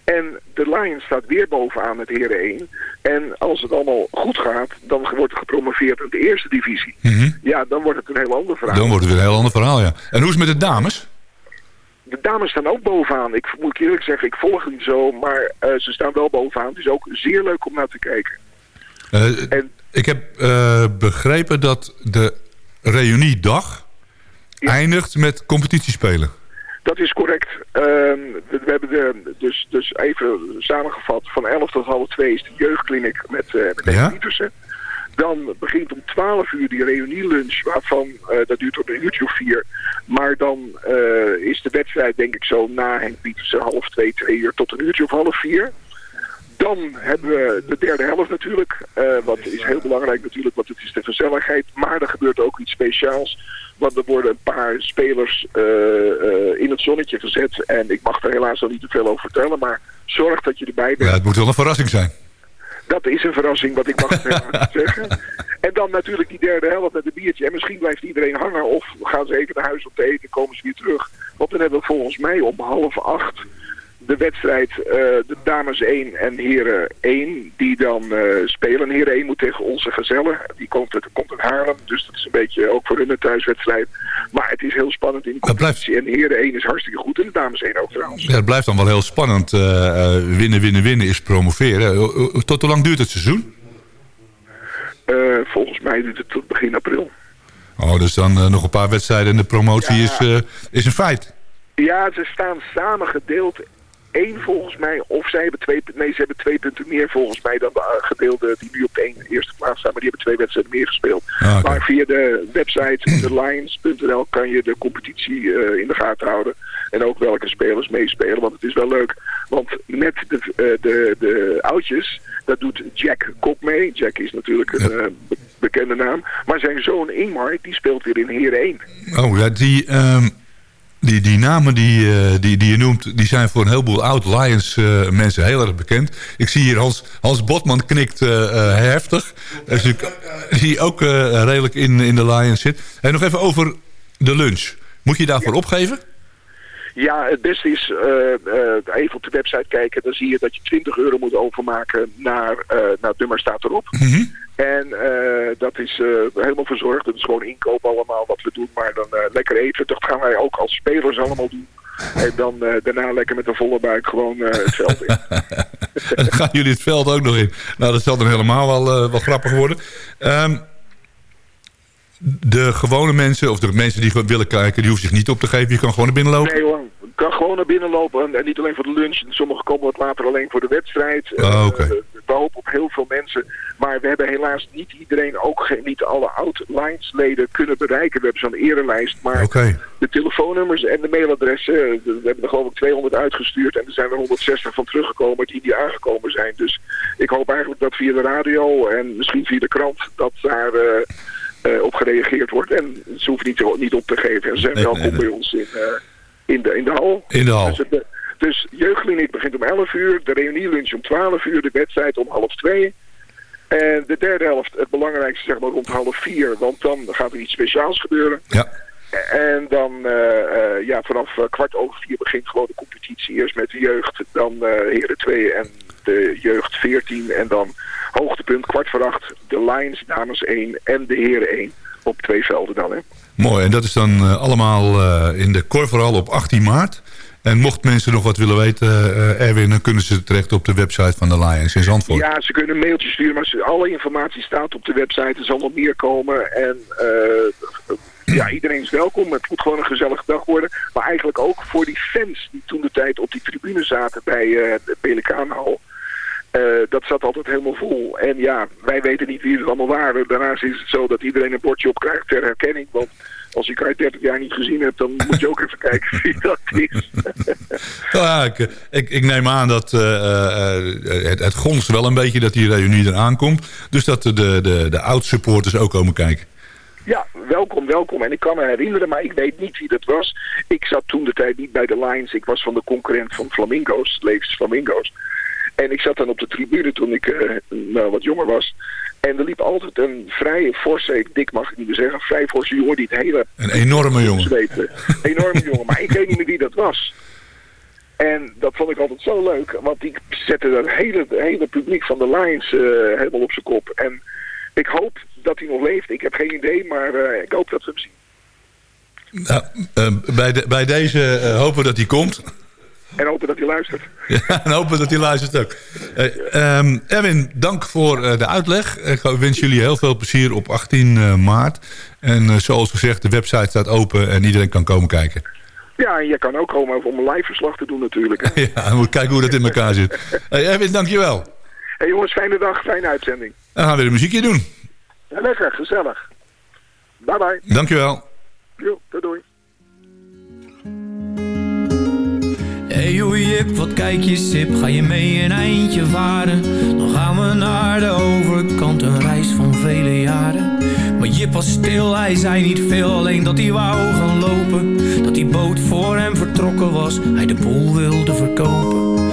En de Lions staat weer bovenaan met heren 1. En als het allemaal goed gaat, dan wordt er gepromoveerd in de eerste divisie. Ja, dan wordt het een heel ander verhaal. dan wordt het een heel ander verhaal, ja. En hoe is het met de dames? De dames staan ook bovenaan. Ik moet je eerlijk zeggen, ik volg niet zo, maar eh, ze staan wel bovenaan. Het is ook zeer leuk om naar te kijken. Eh, En ik heb eh, begrepen dat de reuniedag eindigt met competitiespelen. dat is correct. Ehm, we, hebben de, dus, dus even samengevat, van 11 tot half 2 is de jeugdkliniek met, met Ja? Dan begint om 12 uur die reunielunch, waarvan eh, dat duurt tot een uurtje of vier. Maar dan eh, is de wedstrijd denk ik zo na Henk Pietersen half twee, twee uur tot een uurtje of half vier. Dan hebben we de derde helft natuurlijk. eh, wat is heel belangrijk natuurlijk, want het is de gezelligheid. Maar er gebeurt ook iets speciaals. Want er worden een paar spelers in het zonnetje gezet. En ik mag er helaas al niet te veel over vertellen. Maar zorg dat je erbij bent. Ja, het moet wel een verrassing zijn. Dat is een verrassing, wat ik mag niet (laughs) zeggen. En dan natuurlijk die derde helft met een biertje. En misschien blijft iedereen hangen of gaan ze even naar huis om te eten en komen ze weer terug. Want dan hebben we volgens mij om half acht de wedstrijd eh, de dames 1 en heren 1 die dan eh, spelen. Heren 1 moet tegen onze gezellen. Die komt uit, komt uit Haarlem, dus dat is een beetje ook voor hun een thuiswedstrijd. Maar het is heel spannend in de blijft- competitie. En heren 1 is hartstikke goed en de dames 1 ook trouwens. Ja, het blijft dan wel heel spannend. eh, winnen, winnen, winnen is promoveren. Tot hoe lang duurt het seizoen? Volgens mij duurt het tot begin april. Oh, dus dan nog een paar wedstrijden en de promotie Ja. is, is een feit. Ja, ze staan samen gedeeld. Eén volgens mij, of zij hebben twee, nee, ze hebben twee punten meer volgens mij dan de eh, gedeelde die nu op de één- eerste plaats staan. Maar die hebben twee wedstrijden meer gespeeld. Ah. Maar via de website thelions.nl (clears throat) kan je de competitie eh, in de gaten houden. En ook welke spelers meespelen, want het is wel leuk. Want met de, eh, de, de oudjes, dat doet Jack Kok mee. Jack is natuurlijk een be- bekende naam. Maar zijn zoon Ingmar, die speelt weer in Heren 1. Oh, ja, die, ehm, die, die namen die, eh, die, die je noemt, die zijn voor een heleboel oud Lions eh, mensen heel erg bekend. Ik zie hier Hans, Hans Botman knikt eh, heftig. Dus die ook redelijk in, in de Lions zit. En nog even over de lunch. Moet je daarvoor opgeven? Ja, het beste is uh, even op de website kijken. Dan zie je dat je 20 euro moet overmaken naar, uh, nou, het nummer staat erop. Mhm. En dat is helemaal verzorgd. Het is gewoon inkoop allemaal wat we doen. Maar dan lekker eten. Dat gaan wij ook als spelers allemaal doen. En dan daarna lekker met een volle buik gewoon het veld in. (laughs) dan gaan jullie het veld ook nog in. Nou, dat zal dan helemaal wel, wel grappig worden. Um, de gewone mensen, of de mensen die willen kijken... die hoeven zich niet op te geven. Je kan gewoon naar binnen lopen. Nee hoor, je kan gewoon naar binnen lopen. En, niet alleen voor de lunch. Sommigen komen wat later alleen voor de wedstrijd. Oh, okay. uh, we hopen op heel veel mensen. Maar we hebben helaas niet iedereen, ook geen, niet alle oud-Lines-leden kunnen bereiken. We hebben zo'n erelijst. Maar okay. de telefoonnummers en de mailadressen... we hebben er geloof ik 200 uitgestuurd. En er zijn er 160 van teruggekomen die die aangekomen zijn. Dus ik hoop eigenlijk dat via de radio en misschien via de krant... dat daar... Uh, op gereageerd wordt. En ze hoeven niet, niet op te geven. En ze zijn welkom nee, nee. bij ons in, uh, in, de, in de hal. In de hal. Dus, het, dus jeugdkliniek begint om 11 uur. De reunielunch om 12 uur. De wedstrijd om half 2. En de derde helft, het belangrijkste zeg maar rond half 4. Want dan gaat er iets speciaals gebeuren. Ja. En dan uh, ja, vanaf kwart over vier begint gewoon de competitie. Eerst met de jeugd, dan heren 2 en de jeugd 14. En dan hoogtepunt kwart voor acht de Lions dames 1 en de heren 1 op twee velden dan. Hè. Mooi, en dat is dan uh, allemaal in de Korverhal op 18 maart. En mocht mensen nog wat willen weten, uh, Erwin, dan kunnen ze terecht op de website van de Lions in Zandvoort. Ja, ze kunnen een mailtje sturen, maar alle informatie staat op de website. Er zal nog meer komen en ja, iedereen is welkom. Het moet gewoon een gezellige dag worden. Maar eigenlijk ook voor die fans die toen de tijd op die tribune zaten bij de Pelikaanhal. Uh, dat zat altijd helemaal vol. En ja, wij weten niet wie het allemaal waren. Daarnaast is het zo dat iedereen een bordje op krijgt ter herkenning. Want als je elkaar 30 jaar niet gezien hebt, dan moet je ook even kijken (laughs) wie dat is. (laughs) nou ik, ik, ik, neem aan dat uh, het, het gonst wel een beetje dat die reunie eraan komt. Dus dat de, de, de oud-supporters ook komen kijken. Ja, welkom, welkom. En ik kan me herinneren, maar ik weet niet wie dat was. Ik zat toen de tijd niet bij de Lions. Ik was van de concurrent van Flamingo's, Leefs Flamingo's. En ik zat dan op de tribune toen ik uh, nou, wat jonger was. En er liep altijd een vrij forse, dik mag ik niet meer zeggen, vrij forse jongen die het hele... Een enorme jongen. Een (laughs) enorme jongen, maar ik weet niet meer wie dat was. En dat vond ik altijd zo leuk, want die zette het hele, hele publiek van de Lions uh, helemaal op zijn kop. En ik hoop dat hij nog leeft. Ik heb geen idee, maar uh, ik hoop dat we hem zien. Nou, uh, bij, de, bij deze hopen we dat hij komt. En hopen dat hij luistert. (laughs) Ja, en hopen dat hij luistert ook. Um, Erwin, dank voor de uitleg. Ik wens jullie heel veel plezier op 18 uh, maart. En zoals gezegd, de website staat open en iedereen kan komen kijken. Ja, en je kan ook komen om een live verslag te doen natuurlijk. (laughs) ja, we moeten kijken hoe dat in elkaar zit. Hey, (laughs) Erwin, dankjewel. Hey jongens, fijne dag, fijne uitzending. Dan gaan we een muziekje doen. Ja, lekker, gezellig. Bye bye. Dankjewel. Jo, doei doei. Hey joh Jip, wat kijk je sip, ga je mee een eindje varen? Dan gaan we naar de overkant, een reis van vele jaren. Maar Jip was stil, hij zei niet veel, alleen dat hij wou gaan lopen. Dat die boot voor hem vertrokken was, hij de boel wilde verkopen.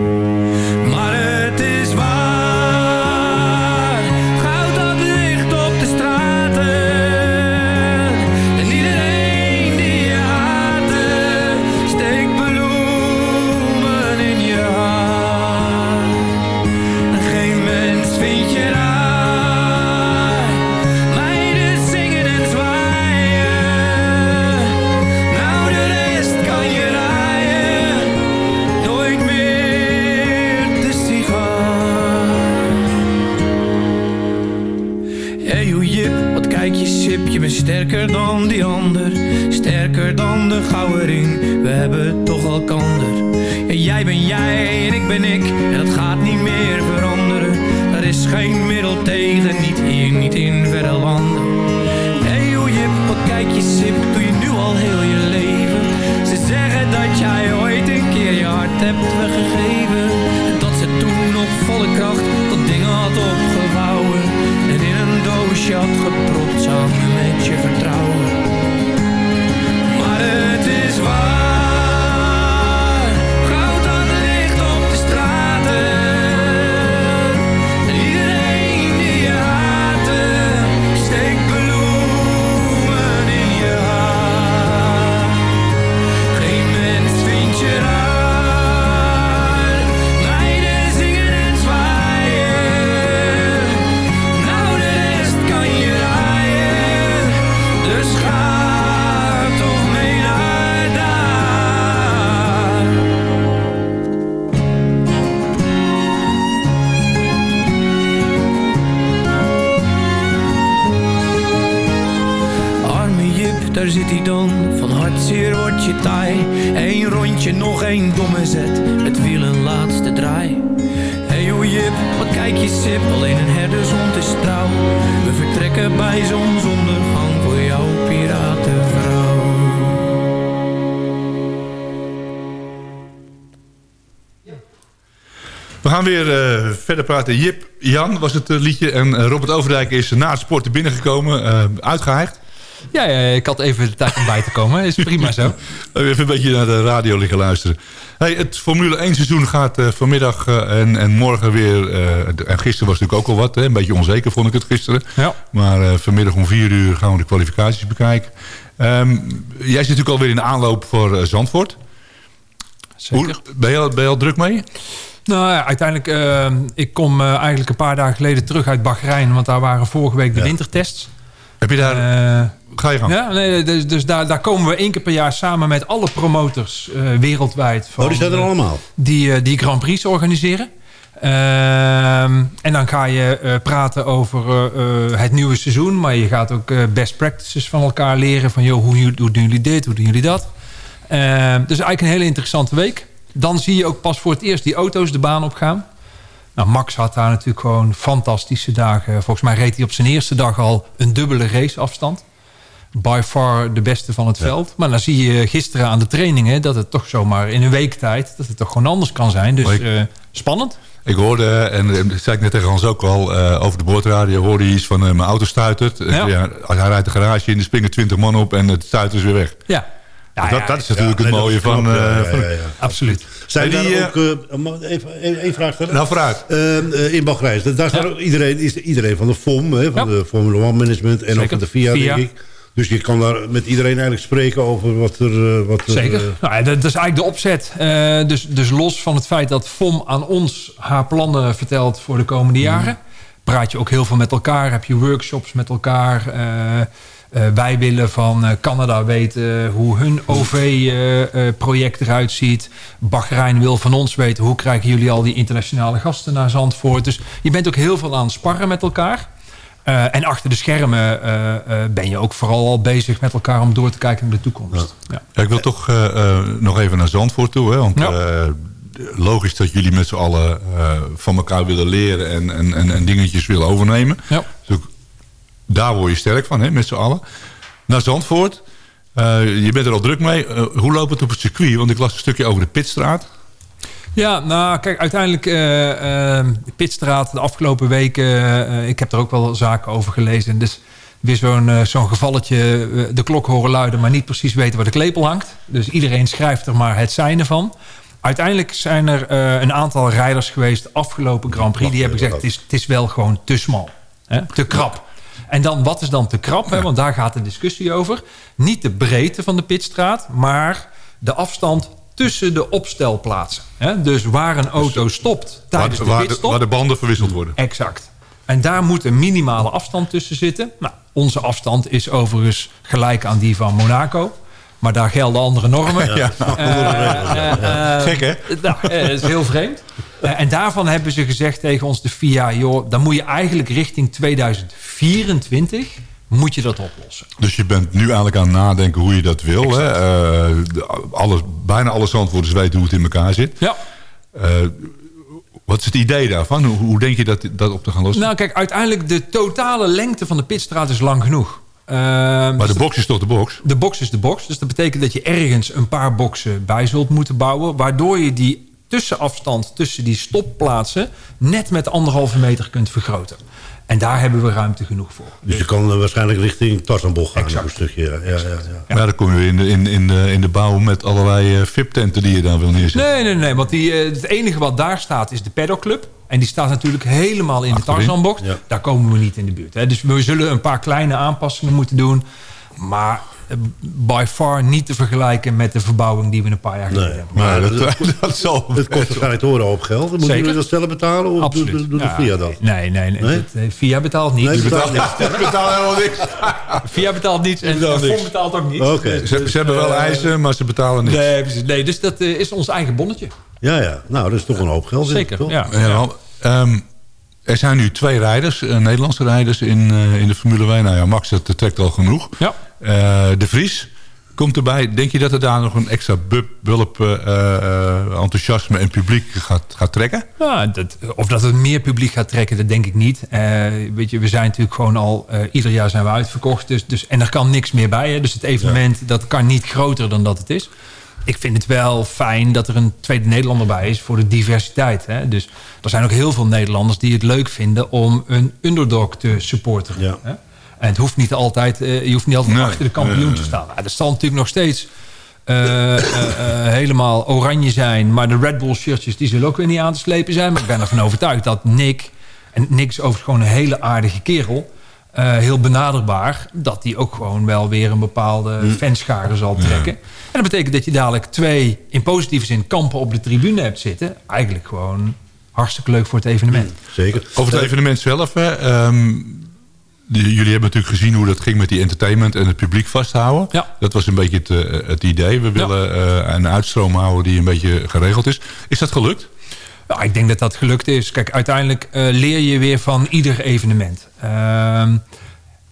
Sterker dan die ander. Sterker dan de gouden we hebben toch elkander. Ja, jij ben jij en ik ben ik, en dat gaat niet meer veranderen. Er is geen middel tegen, niet hier, niet in verre landen. Hey, hoe Jip, wat kijk je sip, doe je nu zeggen dat jij ooit een keer je hart hebt weggegeven. En dat ze toen op volle kracht tot dingen had opgevouwen. En in een doosje had gepropt samen met één domme zet. Het wiel een laatste draai. Hey joh Jip, wat kijk je sip. Alleen een herdershond is trouw. We vertrekken bij zonsondergang voor jouw piratenvrouw. We gaan weer eh, verder praten. Jip Jan was het eh, liedje. En eh, Robert Overdijk is na het sporten binnengekomen. uitgehaagd. Ja, ja, ik had even de tijd om bij te komen. Is prima zo. (laughs) Even een beetje naar de radio liggen luisteren. Hey, het Formule 1 seizoen gaat eh, vanmiddag eh, en, en morgen weer... eh, en gisteren was natuurlijk ook al wat. Hè, een beetje onzeker vond ik het gisteren. Ja. Maar vanmiddag om vier uur gaan we de kwalificaties bekijken. Ehm, jij zit natuurlijk alweer in de aanloop voor Zandvoort. Zeker. Hoe, ben, je al, ben je al druk mee? Nou ja, uiteindelijk, ik kom eigenlijk een paar dagen geleden terug uit Bahrein. Want daar waren vorige week de wintertests. Heb je daar... ga je gang. ja, nee, dus, dus daar, daar komen we één keer per jaar samen met alle promotors eh, wereldwijd. Van, Oh, die zijn er eh, allemaal? Die, eh, die Grand Prix organiseren. Ehm, en dan ga je eh, praten over eh, eh, het nieuwe seizoen. Maar je gaat ook eh, best practices van elkaar leren. Van joh, hoe, hoe doen jullie dit, hoe doen jullie dat? Ehm, dus eigenlijk een hele interessante week. Dan zie je ook pas voor het eerst die auto's de baan op gaan. Nou, Max had daar natuurlijk gewoon fantastische dagen. Volgens mij reed hij op zijn eerste dag al een dubbele raceafstand. By far de beste van het veld. Maar dan zie je gisteren aan de trainingen... dat het toch zomaar in een week tijd... dat het toch gewoon anders kan zijn. Dus ik- eh, spannend. Ik hoorde, en eh, dat zei ik net tegen Hans ook al... eh, over de boordradio hoorde je iets van eh, mijn auto stuitert. Ja. Ja. als hij rijdt de garage in, er springen 20 man op... en het stuitert is weer weg. Ja. Ja, dat, dat is natuurlijk Ja, het mooie van... knap, ja, eh, ja, van- ja, ja. Absoluut. Zijn die, daar ook... even één vraag stellen? Nou, vooruit. Ehm, eh, in Bahrein. Daar staat Ja. ook iedereen, is iedereen van de FOM, hè, van Ja. de Formula 1 Management en ook van de FIA, FIA. denk ik. Dus je kan daar met iedereen eigenlijk spreken over wat er... eh, wat er, Zeker. eh, Nou, ja, dat, is eigenlijk de opzet. Eh, dus, dus los van het feit dat FOM aan ons haar plannen vertelt voor de komende jaren... praat je ook heel veel met elkaar. Heb je workshops met elkaar. Wij willen van Canada weten hoe hun OV-project eruit ziet. Bahrein wil van ons weten hoe krijgen jullie al die internationale gasten naar Zandvoort. Dus je bent ook heel veel aan het sparren met elkaar. Eh, en achter de schermen eh, eh, ben je ook vooral al bezig met elkaar om door te kijken naar de toekomst. Ja. Ja, ik wil toch nog even naar Zandvoort toe. Hè, want Ja. logisch dat jullie met z'n allen van elkaar willen leren... En, en, en, en dingetjes willen overnemen. Ja. Dus ook, daar word je sterk van, hè, met z'n allen. Naar Zandvoort. Je bent er al druk mee. Hoe loopt het op het circuit? Want ik las een stukje over de Pitstraat. Ja, nou kijk, uiteindelijk eh, eh, de Pitstraat de afgelopen weken... eh, ik heb er ook wel zaken over gelezen. Dus weer zo'n eh, zo'n gevalletje, de klok horen luiden... maar niet precies weten waar de klepel hangt. Dus iedereen schrijft er maar het zijne van. Uiteindelijk zijn er een aantal rijders geweest... de afgelopen Grand Prix, die hebben gezegd... het is, het is wel gewoon te smal, hè? te krap. En dan, wat is dan te krap? Hè? Want daar gaat de discussie over. Niet de breedte van de pitstraat, maar de afstand tussen de opstelplaatsen. Hè? Dus waar een auto stopt tijdens waar, de waar, de, waar de banden verwisseld worden. Exact. En daar moet een minimale afstand tussen zitten. Nou, onze afstand is overigens gelijk aan die van Monaco. Maar daar gelden andere normen. (laughs) Ja. Gek, hè? nou, eh, dat is heel vreemd. Eh, en daarvan hebben ze gezegd tegen ons, de FIA... joh, dan moet je eigenlijk richting 2024 moet je dat oplossen. Dus je bent nu eigenlijk aan het nadenken hoe je dat wil. Hè? Eh, de- alles, bijna alle zandwoorders weten hoe het in elkaar zit. Ja. Eh, wat is het idee daarvan? Hoe, hoe denk je dat, dat op te gaan lossen? Nou kijk, uiteindelijk de totale lengte van de pitstraat is lang genoeg. Ehm, Maar de box is toch de box? De box is de box. Dus dat betekent dat je ergens een paar boxen bij zult moeten bouwen. Waardoor je die tussenafstand tussen die stopplaatsen... net met anderhalve meter kunt vergroten. En daar hebben we ruimte genoeg voor. Dus je kan eh, waarschijnlijk richting Tarzanbocht gaan. Een stukje, ja, ja, ja. Ja. Maar dan kom je weer in de, in, in de, in de bouw met allerlei eh, VIP-tenten die je dan wil neerzetten. Nee, nee, nee. Want die, eh, het enige wat daar staat is de pedalclub. En die staat natuurlijk helemaal in de. Tarzanbocht. Ja. Daar komen we niet in de buurt. Hè. Dus we zullen een paar kleine aanpassingen moeten doen. Maar by far niet te vergelijken met de verbouwing die we een paar jaar geleden Nee, hebben. maar dat- dat, (laughs) dat zal het kost waarschijnlijk horen op geld. Moeten Zeker. jullie dat zelf betalen of doet de Ja, VIA dat? Nee, nee, nee. Nee? Het, eh, VIA betaalt niet. Nee, die betaalt (laughs) Ja, helemaal niks. (laughs) VIA betaalt niets en betaalt Fon niks. betaalt ook niet. Oké. Ze, ze hebben wel eh, eisen, maar ze betalen niks. Nee, dus dat eh, is ons eigen bonnetje. Ja, ja. Nou, dat is toch een hoop geld. Zeker, toch? ja. Ja, wel, ehm, er zijn nu twee rijders, Nederlandse rijders in, eh, in de Formule 1. Nou ja, Max, dat trekt al genoeg. Ja. Eh, de Vries komt erbij. Denk je dat er daar nog een extra bub, bulp, eh, eh, enthousiasme en publiek gaat, gaat trekken? Ja, dat, of dat het meer publiek gaat trekken, dat denk ik niet. Weet je, we zijn natuurlijk gewoon al... ieder jaar zijn we uitverkocht. Dus, dus, en er kan niks meer bij. Hè. Dus het evenement, dat kan niet groter dan dat het is. Ik vind het wel fijn dat er een tweede Nederlander bij is... voor de diversiteit. Hè. Dus er zijn ook heel veel Nederlanders die het leuk vinden... om een underdog te supporteren. Ja. Hè. En het hoeft niet altijd, eh, je hoeft niet altijd Nee. achter de kampioen te staan. Nou, dat zal natuurlijk nog steeds eh, eh, helemaal oranje zijn. Maar de Red Bull shirtjes die zullen ook weer niet aan te slepen zijn. Maar ik ben ervan overtuigd dat Nick... en Nick is overigens gewoon een hele aardige kerel... eh, heel benaderbaar... dat die ook gewoon wel weer een bepaalde fanschare zal trekken. En dat betekent dat je dadelijk twee... in positieve zin kampen op de tribune hebt zitten. Eigenlijk gewoon hartstikke leuk voor het evenement. Zeker. Over het evenement zelf. Hè, ehm, jullie hebben natuurlijk gezien hoe dat ging met die entertainment en het publiek vasthouden. Ja. Dat was een beetje het, eh, het idee. We willen eh, een uitstroom houden die een beetje geregeld is. Is dat gelukt? Ja, ik denk dat dat gelukt is. Kijk, uiteindelijk eh, leer je weer van ieder evenement. Ehm,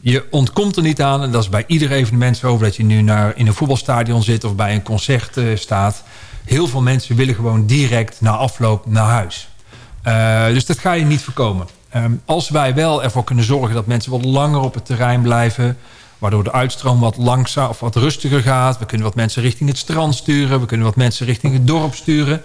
je ontkomt er niet aan, en dat is bij ieder evenement zo... dat je nu naar, in een voetbalstadion zit of bij een concert staat. Heel veel mensen willen gewoon direct na afloop naar huis. Dus dat ga je niet voorkomen. Ehm, als wij wel ervoor kunnen zorgen dat mensen wat langer op het terrein blijven... waardoor de uitstroom wat langzaam of wat rustiger gaat... we kunnen wat mensen richting het strand sturen... we kunnen wat mensen richting het dorp sturen...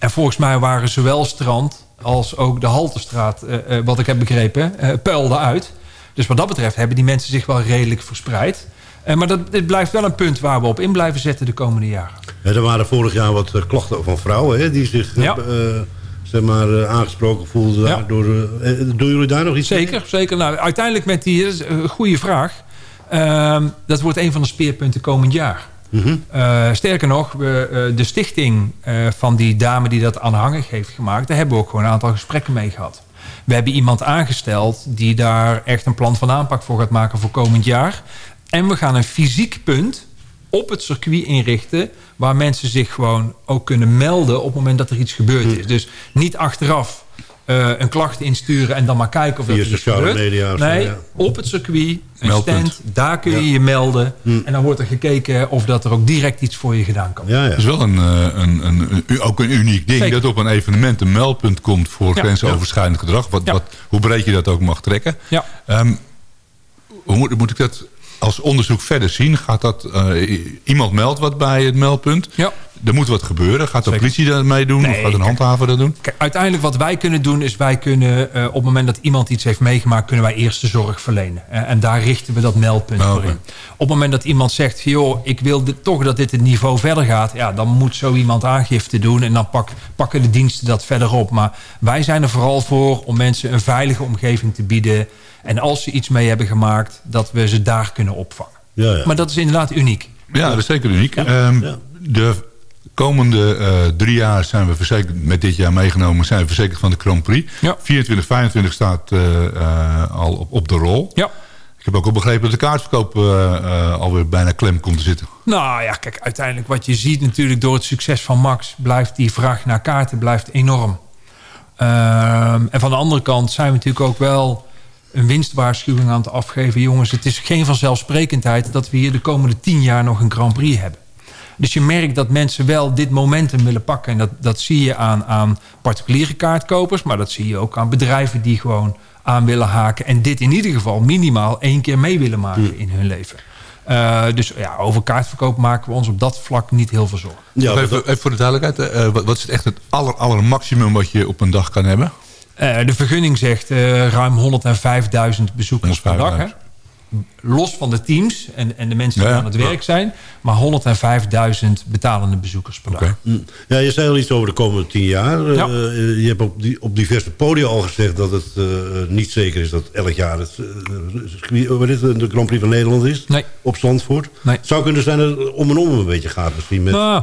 En volgens mij waren zowel strand als ook de Haltestraat, eh, eh, wat ik heb begrepen, puilde uit. Dus wat dat betreft hebben die mensen zich wel redelijk verspreid. Eh, maar dat, dit blijft wel een punt waar we op in blijven zetten de komende jaren. Ja, er waren vorig jaar wat klachten van vrouwen... Hè, die zich Ja. Zeg maar, eh, aangesproken voelden. Ja. Daardoor, eh, eh, doen jullie daar nog iets mee? Zeker, zeker. Nou, uiteindelijk met die dat is een goede vraag. Ehm, dat wordt een van de speerpunten komend jaar. Mhm. Sterker nog, we, de stichting van die dame die dat aanhangig heeft gemaakt... daar hebben we ook gewoon een aantal gesprekken mee gehad. We hebben iemand aangesteld die daar echt een plan van aanpak voor gaat maken voor komend jaar. En we gaan een fysiek punt op het circuit inrichten... waar mensen zich gewoon ook kunnen melden op het moment dat er iets gebeurd Hm. is. Dus niet achteraf eh, een klacht insturen en dan maar kijken of Via er iets sociale gebeurt. media of zo, nee, ja. op het circuit, een Meldpunt. stand, daar kun je Ja. Hm. je melden. En dan wordt er gekeken of dat er ook direct iets voor je gedaan kan worden. Ja, ja. Dat is wel een, eh, een, een, een- ook een uniek ding. Zeker. Dat op een evenement een meldpunt komt voor Ja. grensoverschrijdend gedrag. Wat, Ja. wat, hoe breed je dat ook mag trekken. Ja. Ehm, hoe moet, moet ik dat als onderzoek verder zien? Gaat dat, eh, iemand meldt wat bij het meldpunt? Ja. Er moet wat gebeuren. Gaat de Zeker. politie dat mee doen? Nee, of gaat een handhaver dat doen? Kijk, uiteindelijk wat wij kunnen doen is wij kunnen eh, op het moment dat iemand iets heeft meegemaakt, kunnen wij eerste zorg verlenen. Eh, en daar richten we dat meldpunt Oh, voor in. Op het moment dat iemand zegt, joh, ik wil dit, toch dat dit het niveau verder gaat, ja, dan moet zo iemand aangifte doen en dan pak, pakken de diensten dat verder op. Maar wij zijn er vooral voor om mensen een veilige omgeving te bieden. En als ze iets mee hebben gemaakt, dat we ze daar kunnen opvangen. Ja, ja. Maar dat is inderdaad uniek. Ja, dat is zeker uniek. Ehm, Ja. De komende eh, drie jaar zijn we verzekerd, met dit jaar meegenomen, zijn we verzekerd van de Grand Prix. Ja. 24, 25 staat eh, eh, al op, op de rol. Ja. Ik heb ook al begrepen dat de kaartverkoop eh, alweer bijna klem komt te zitten. Nou ja, kijk, uiteindelijk wat je ziet natuurlijk door het succes van Max... blijft die vraag naar kaarten blijft enorm. Ehm, en van de andere kant zijn we natuurlijk ook wel een winstwaarschuwing aan het afgeven. Jongens, het is geen vanzelfsprekendheid dat we hier de komende tien jaar nog een Grand Prix hebben. Dus je merkt dat mensen wel dit momentum willen pakken. En dat, dat zie je aan, aan particuliere kaartkopers. Maar dat zie je ook aan bedrijven die gewoon aan willen haken. En dit in ieder geval minimaal één keer mee willen maken in hun leven. Eh, dus ja, over kaartverkoop maken we ons op dat vlak niet heel veel zorgen. Ja, even, even voor de duidelijkheid. eh, wat, wat is het echt het aller, aller maximum wat je op een dag kan hebben? Eh, de vergunning zegt eh, ruim 105.000 bezoekers per dag. Hè? Los van de teams en, en de mensen die Ja, aan het ja. werk zijn. Maar 105.000 betalende bezoekers per dag. Mm. Ja, je zei al iets over de komende tien jaar. Eh, Ja. je hebt op, die, op diverse podia al gezegd dat het eh, niet zeker is dat elk jaar het, de Grand Prix van Nederland is. Nee. Op Zandvoort. Nee. Het zou kunnen zijn dat het om en om een beetje gaat misschien. Met, Nou,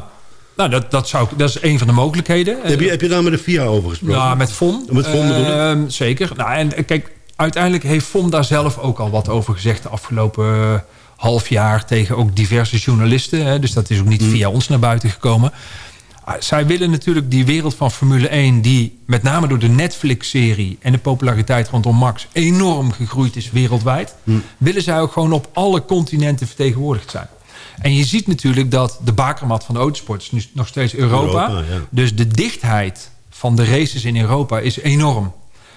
nou dat, dat, zou, dat is een van de mogelijkheden. heb, je, heb je daar met de FIA over gesproken? Nou, met FOM. Met FOM bedoel ik? Ehm, zeker. Nou, en eh, kijk, uiteindelijk heeft FOM daar zelf ook al wat over gezegd... de afgelopen eh, half jaar tegen ook diverse journalisten. Hè, dus dat is ook niet Mm. via ons naar buiten gekomen. Ah, Zij willen natuurlijk die wereld van Formule 1... die met name door de Netflix-serie en de populariteit rondom Max... enorm gegroeid is wereldwijd... Mm. willen zij ook gewoon op alle continenten vertegenwoordigd zijn. En je ziet natuurlijk dat de bakermat van de autosport... is nu nog steeds Europa. Europa, ja. Dus de dichtheid van de races in Europa is enorm.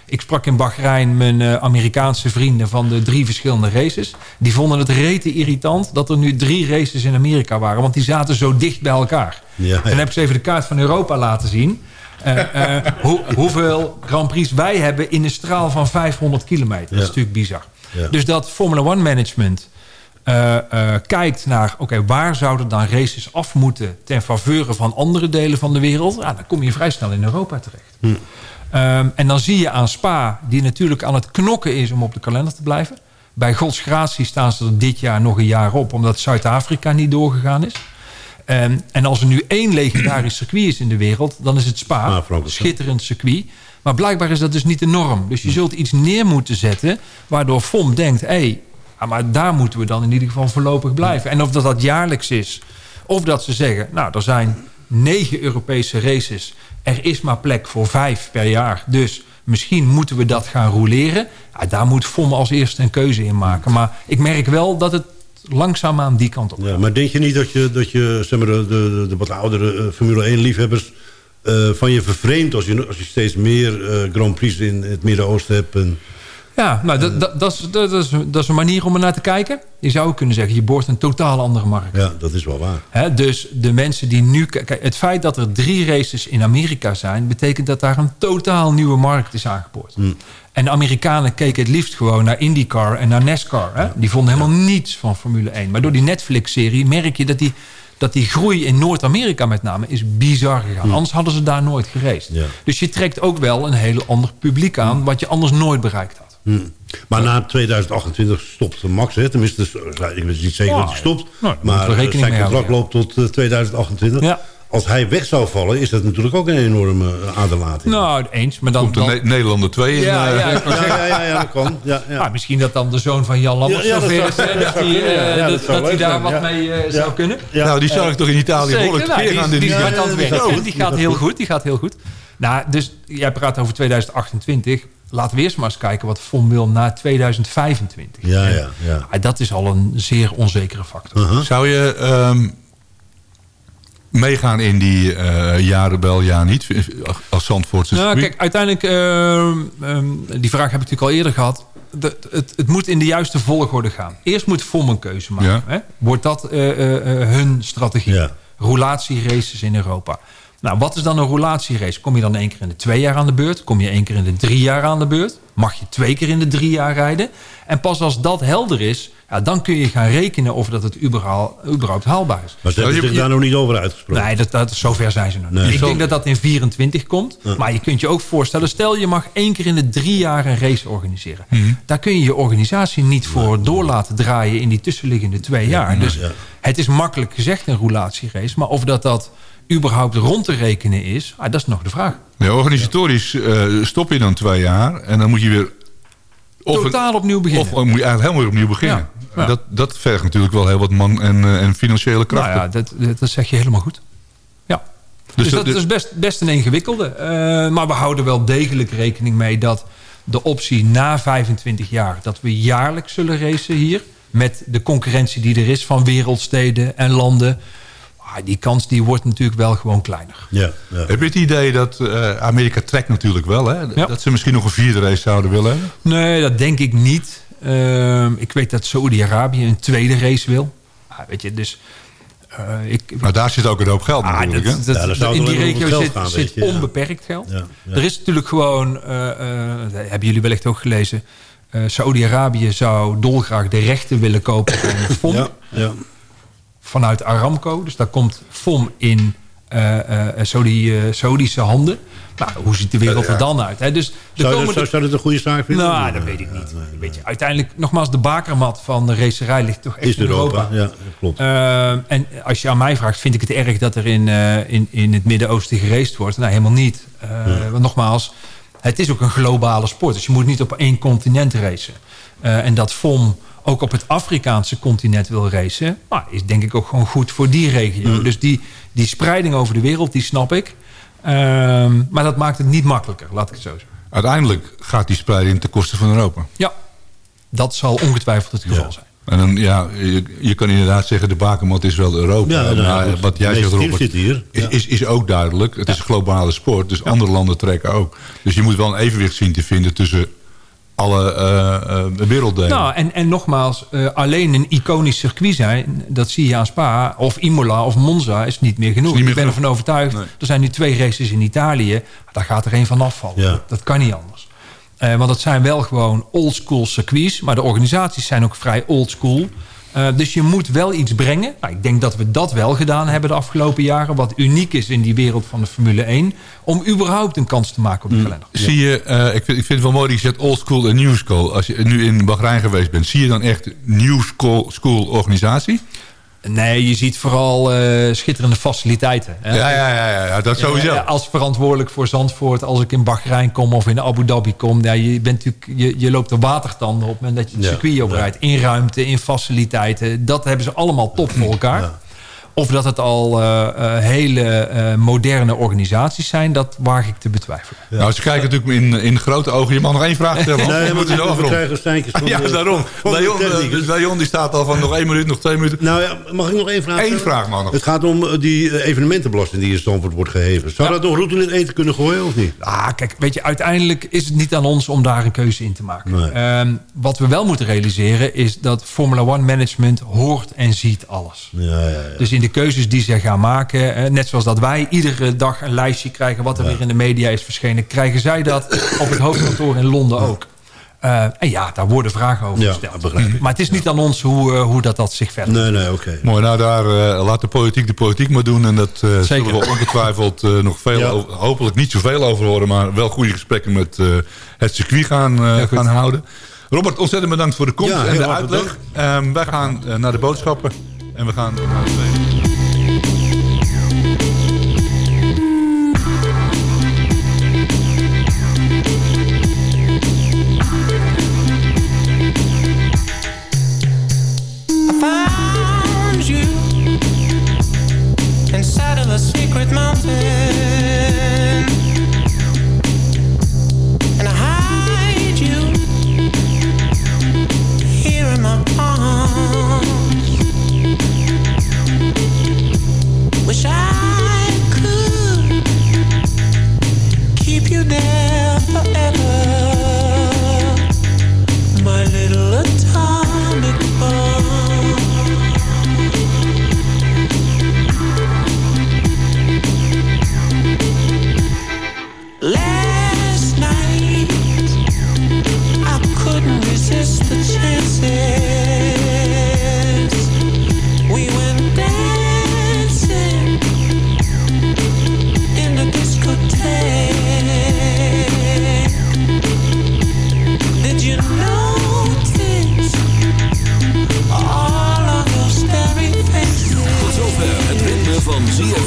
Ik sprak in Bahrein mijn eh, Amerikaanse vrienden van de drie verschillende races. Die vonden het rete irritant dat er nu drie races in Amerika waren. Want die zaten zo dicht bij elkaar. Ja, ja. En dan heb ik ze even de kaart van Europa laten zien. Eh, eh, (laughs) hoe, hoeveel Grand Prix wij hebben in een straal van 500 kilometer. Dat is natuurlijk bizar. Dus dat Formula One management eh, eh, kijkt naar... oké, waar zouden dan races af moeten... ten faveur van andere delen van de wereld... Dan kom je vrij snel in Europa terecht. Hm. Ehm, en dan zie je aan Spa, die natuurlijk aan het knokken is om op de kalender te blijven. Bij Gods gratie staan ze er dit jaar nog een jaar op, omdat Zuid-Afrika niet doorgegaan is. Ehm, en als er nu één legendarisch circuit is in de wereld, dan is het Spa. Spa-Francorchamps. Schitterend circuit. Maar blijkbaar is dat dus niet de norm. Dus je zult iets neer moeten zetten, waardoor FOM denkt... hé, hey, maar daar moeten we dan in ieder geval voorlopig blijven. En of dat dat jaarlijks is, of dat ze zeggen... nou, er zijn negen Europese races. Er is maar plek voor vijf per jaar. Dus misschien moeten we dat gaan roleren. Ja, daar moet FOM als eerste een keuze in maken. Maar ik merk wel dat het langzaamaan die kant op gaat. Ja, maar denk je niet dat je, dat je zeg maar, de, de, de wat oudere eh, Formule 1-liefhebbers... eh, van je vervreemdt als je, als je steeds meer eh, Grand Prix in het Midden-Oosten hebt... En, Ja, nou, dat, dat, dat, is, dat, is, dat is een manier om er naar te kijken. Je zou kunnen zeggen, je boort een totaal andere markt. ja, dat is wel waar. Dus de mensen die nu... Kijk, het feit dat er drie races in Amerika zijn... betekent dat daar een totaal nieuwe markt is aangeboord. En de Amerikanen keken het liefst gewoon naar IndyCar en naar NASCAR. Die vonden helemaal niets van Formule 1. Maar door die Netflix-serie merk je dat die, dat die groei in Noord-Amerika met name... is bizar gegaan. Anders hadden ze daar nooit gereisd. Ja. Dus je trekt ook wel een heel ander publiek aan... wat je anders nooit bereikt had. Hm. Maar na 2028 stopt Max, hè? tenminste, eh, ik weet niet zeker dat hij stopt. Nou, maar eh, rekening zijn contract houden, loopt tot eh, 2028. Ja. Als hij weg zou vallen, is dat natuurlijk ook een enorme eh, aderlating. Nou, eens. Maar dan, Komt de dan, Ne- Nederlander 2 in. Ja, eh, ja, (laughs) ja, ja, ja, ja, dat kan. Ja, ja. Ah, misschien dat dan de zoon van Jan Lammers Ja, ja, zover dat is. zou- (laughs) dat zou hij eh, dat- dat zou daar wat ja. mee eh, Ja. zou kunnen. Ja. Nou, die zag ik toch in Italië behoorlijk nou, die, Die, aan het die gaat Die heel goed. Die gaat heel goed. Nou, dus jij praat over 2028. Laten we eerst maar eens kijken wat FOM wil na 2025. Ja, En, ja, ja. ah, dat is al een zeer onzekere factor. Uh-huh. Zou je ehm, meegaan in die eh jaren bel, ja niet? Als Zandvoortse Nou, kijk, uiteindelijk, ehm, ehm, die vraag heb ik natuurlijk al eerder gehad. De- het, het moet in de juiste volgorde gaan. Eerst moet FOM een keuze maken. Ja. Hè? Wordt dat eh, eh, hun strategie? Ja. Roulatieraces in Europa. Nou, wat is dan een roulatierace? Kom je dan één keer in de twee jaar aan de beurt? Kom je één keer in de drie jaar aan de beurt? Mag je twee keer in de drie jaar rijden? En pas als dat helder is, ja, dan kun je gaan rekenen of dat het überhaupt, überhaupt haalbaar is. Maar ze hebben je- zich daar nog niet over uitgesproken. Nee, dat, dat, zover zijn ze nog niet. Nee. Ik Zo- denk dat dat in 24 komt. Maar je kunt je ook voorstellen... stel je mag één keer in de drie jaar een race organiseren. Mhm. Daar kun je je organisatie niet voor door laten draaien... in die tussenliggende twee jaar. Dus ja. het is makkelijk gezegd een roulatirace. Maar of dat, dat überhaupt rond te rekenen is... Ah, dat is nog de vraag. Ja, organisatorisch eh, stop je dan twee jaar en dan moet je weer... Of Totaal opnieuw beginnen. Of moet je eigenlijk helemaal weer opnieuw beginnen. Ja, ja. Dat, dat vergt natuurlijk wel heel wat man en, eh, en financiële krachten. Nou ja, dat, dat, zeg je helemaal goed. Ja. Dus, dat- dat dus- is best, best een ingewikkelde. Eh, maar we houden wel degelijk rekening mee dat de optie na 25 jaar... dat we jaarlijks zullen racen hier... met de concurrentie die er is van wereldsteden en landen... ah, die kans die wordt natuurlijk wel gewoon kleiner. Ja, ja. Heb je het idee dat eh, Amerika trekt natuurlijk wel, hè? Ja. Dat ze misschien nog een vierde race zouden willen hebben? Nee, dat denk ik niet. Ehm, ik weet dat Saudi-Arabië een tweede race wil. Ah, weet je, dus... eh, ik, Maar daar zit ook een hoop geld Ah, natuurlijk, dat- dat- Ja, zou in het die regio zit, gaan, zit weet je, ja. onbeperkt geld. Ja, ja. Er is natuurlijk gewoon, eh, eh, dat hebben jullie wellicht ook gelezen... eh, Saudi-Arabië zou dolgraag de rechten willen kopen van FOM Ja, ja. Vanuit Aramco. Dus daar komt FOM in eh, eh, Saudi, Saudische handen. Nou, hoe ziet de wereld er dan uit? Hè? Dus er Zou, komen zou, zou dat een goede zaak vinden? nou, dat weet ik niet. Weet je, uiteindelijk, nogmaals, de bakermat van de racerij ligt toch echt Is in Europa. Europa, ja, klopt. Eh, en als je aan mij vraagt, vind ik het erg dat er in, eh, in, in het Midden-Oosten geraced wordt? Nou, helemaal niet. Eh, Want nogmaals, het is ook een globale sport. Dus je moet niet op één continent racen. En dat FOM ook op het Afrikaanse continent wil racen... Nou, is denk ik ook gewoon goed voor die regio. Dus die, die spreiding over de wereld, die snap ik. Ehm, maar dat maakt het niet makkelijker, laat ik het zo zeggen. Uiteindelijk gaat die spreiding ten koste van Europa. Ja, dat zal ongetwijfeld het geval zijn. En dan, ja, je, je kan inderdaad zeggen, de bakermat is wel Europa. Ja, nou, maar wat jij zegt, Robert, zitten hier. Is, Ja. is, is ook duidelijk. Het is een globale sport, dus andere landen trekken ook. Dus je moet wel een evenwicht zien te vinden tussen alle eh, eh, werelddelen. Nou, en, en nogmaals, eh, alleen een iconisch circuit zijn... dat zie je aan Spa, of Imola of Monza, is niet meer genoeg. Is niet meer ik ben genoeg. ervan overtuigd, Nee. er zijn nu twee races in Italië... daar gaat er één van afvallen. Ja. Dat, kan niet anders. Want dat zijn wel gewoon oldschool circuits... maar de organisaties zijn ook vrij oldschool... Eh, dus je moet wel iets brengen. Nou, ik denk dat we dat wel gedaan hebben de afgelopen jaren. Wat uniek is in die wereld van de Formule 1. Om überhaupt een kans te maken op de kalender. Zie je, eh, ik, vind, ik vind het wel mooi dat je zegt old school en new school. Als je nu in Bahrein geweest bent, zie je dan echt new school, school organisatie? Nee, je ziet vooral eh, schitterende faciliteiten. Hè? Ja, ja, ja, ja, dat sowieso. Ja, als verantwoordelijk voor Zandvoort, als ik in Bahrein kom of in Abu Dhabi kom, ja, je, bent natuurlijk, je, je loopt de watertanden op moment dat je het circuit oprijdt. In ruimte, in faciliteiten. Dat hebben ze allemaal top voor elkaar. Of dat het al eh, eh, hele eh, moderne organisaties zijn, dat waag ik te betwijfelen. Nou, ze kijken natuurlijk in, in grote ogen. Je mag nog één vraag stellen. Nee, moeten we krijgen steintjes van (laughs) Ja, de- daarom. van Leon, Leon die staat al van nog één minuut, nog twee minuten. Nou ja, mag ik nog één vraag Eén vraag nog. Het gaat om die evenementenbelasting die in Stamford wordt geheven. Zou Ja. dat nog roet in het eten kunnen gooien of niet? Ah, kijk, weet je, uiteindelijk is het niet aan ons om daar een keuze in te maken. Nee. Ehm, wat we wel moeten realiseren is dat Formula One management hoort en ziet alles. Ja, ja, ja. Dus in de keuzes die ze gaan maken, eh, net zoals dat wij iedere dag een lijstje krijgen wat er weer in de media is verschenen, krijgen zij dat op het hoofdkantoor in Londen ook. Eh, en ja, daar worden vragen over Ja, gesteld. begrijp ik. Maar het is niet aan ons hoe, eh, hoe dat, dat zich verder Nee, nee, oké. Mooi, nou daar eh, laat de politiek de politiek maar doen. En dat eh, zullen we ongetwijfeld eh, nog veel, Ja. over- hopelijk niet zoveel over horen. Maar wel goede gesprekken met eh, het circuit gaan, eh, gaan houden. Robert, ontzettend bedankt voor de komst Ja, en de uitleg. Ehm, wij gaan naar de boodschappen. En we gaan naar de a secret mountain,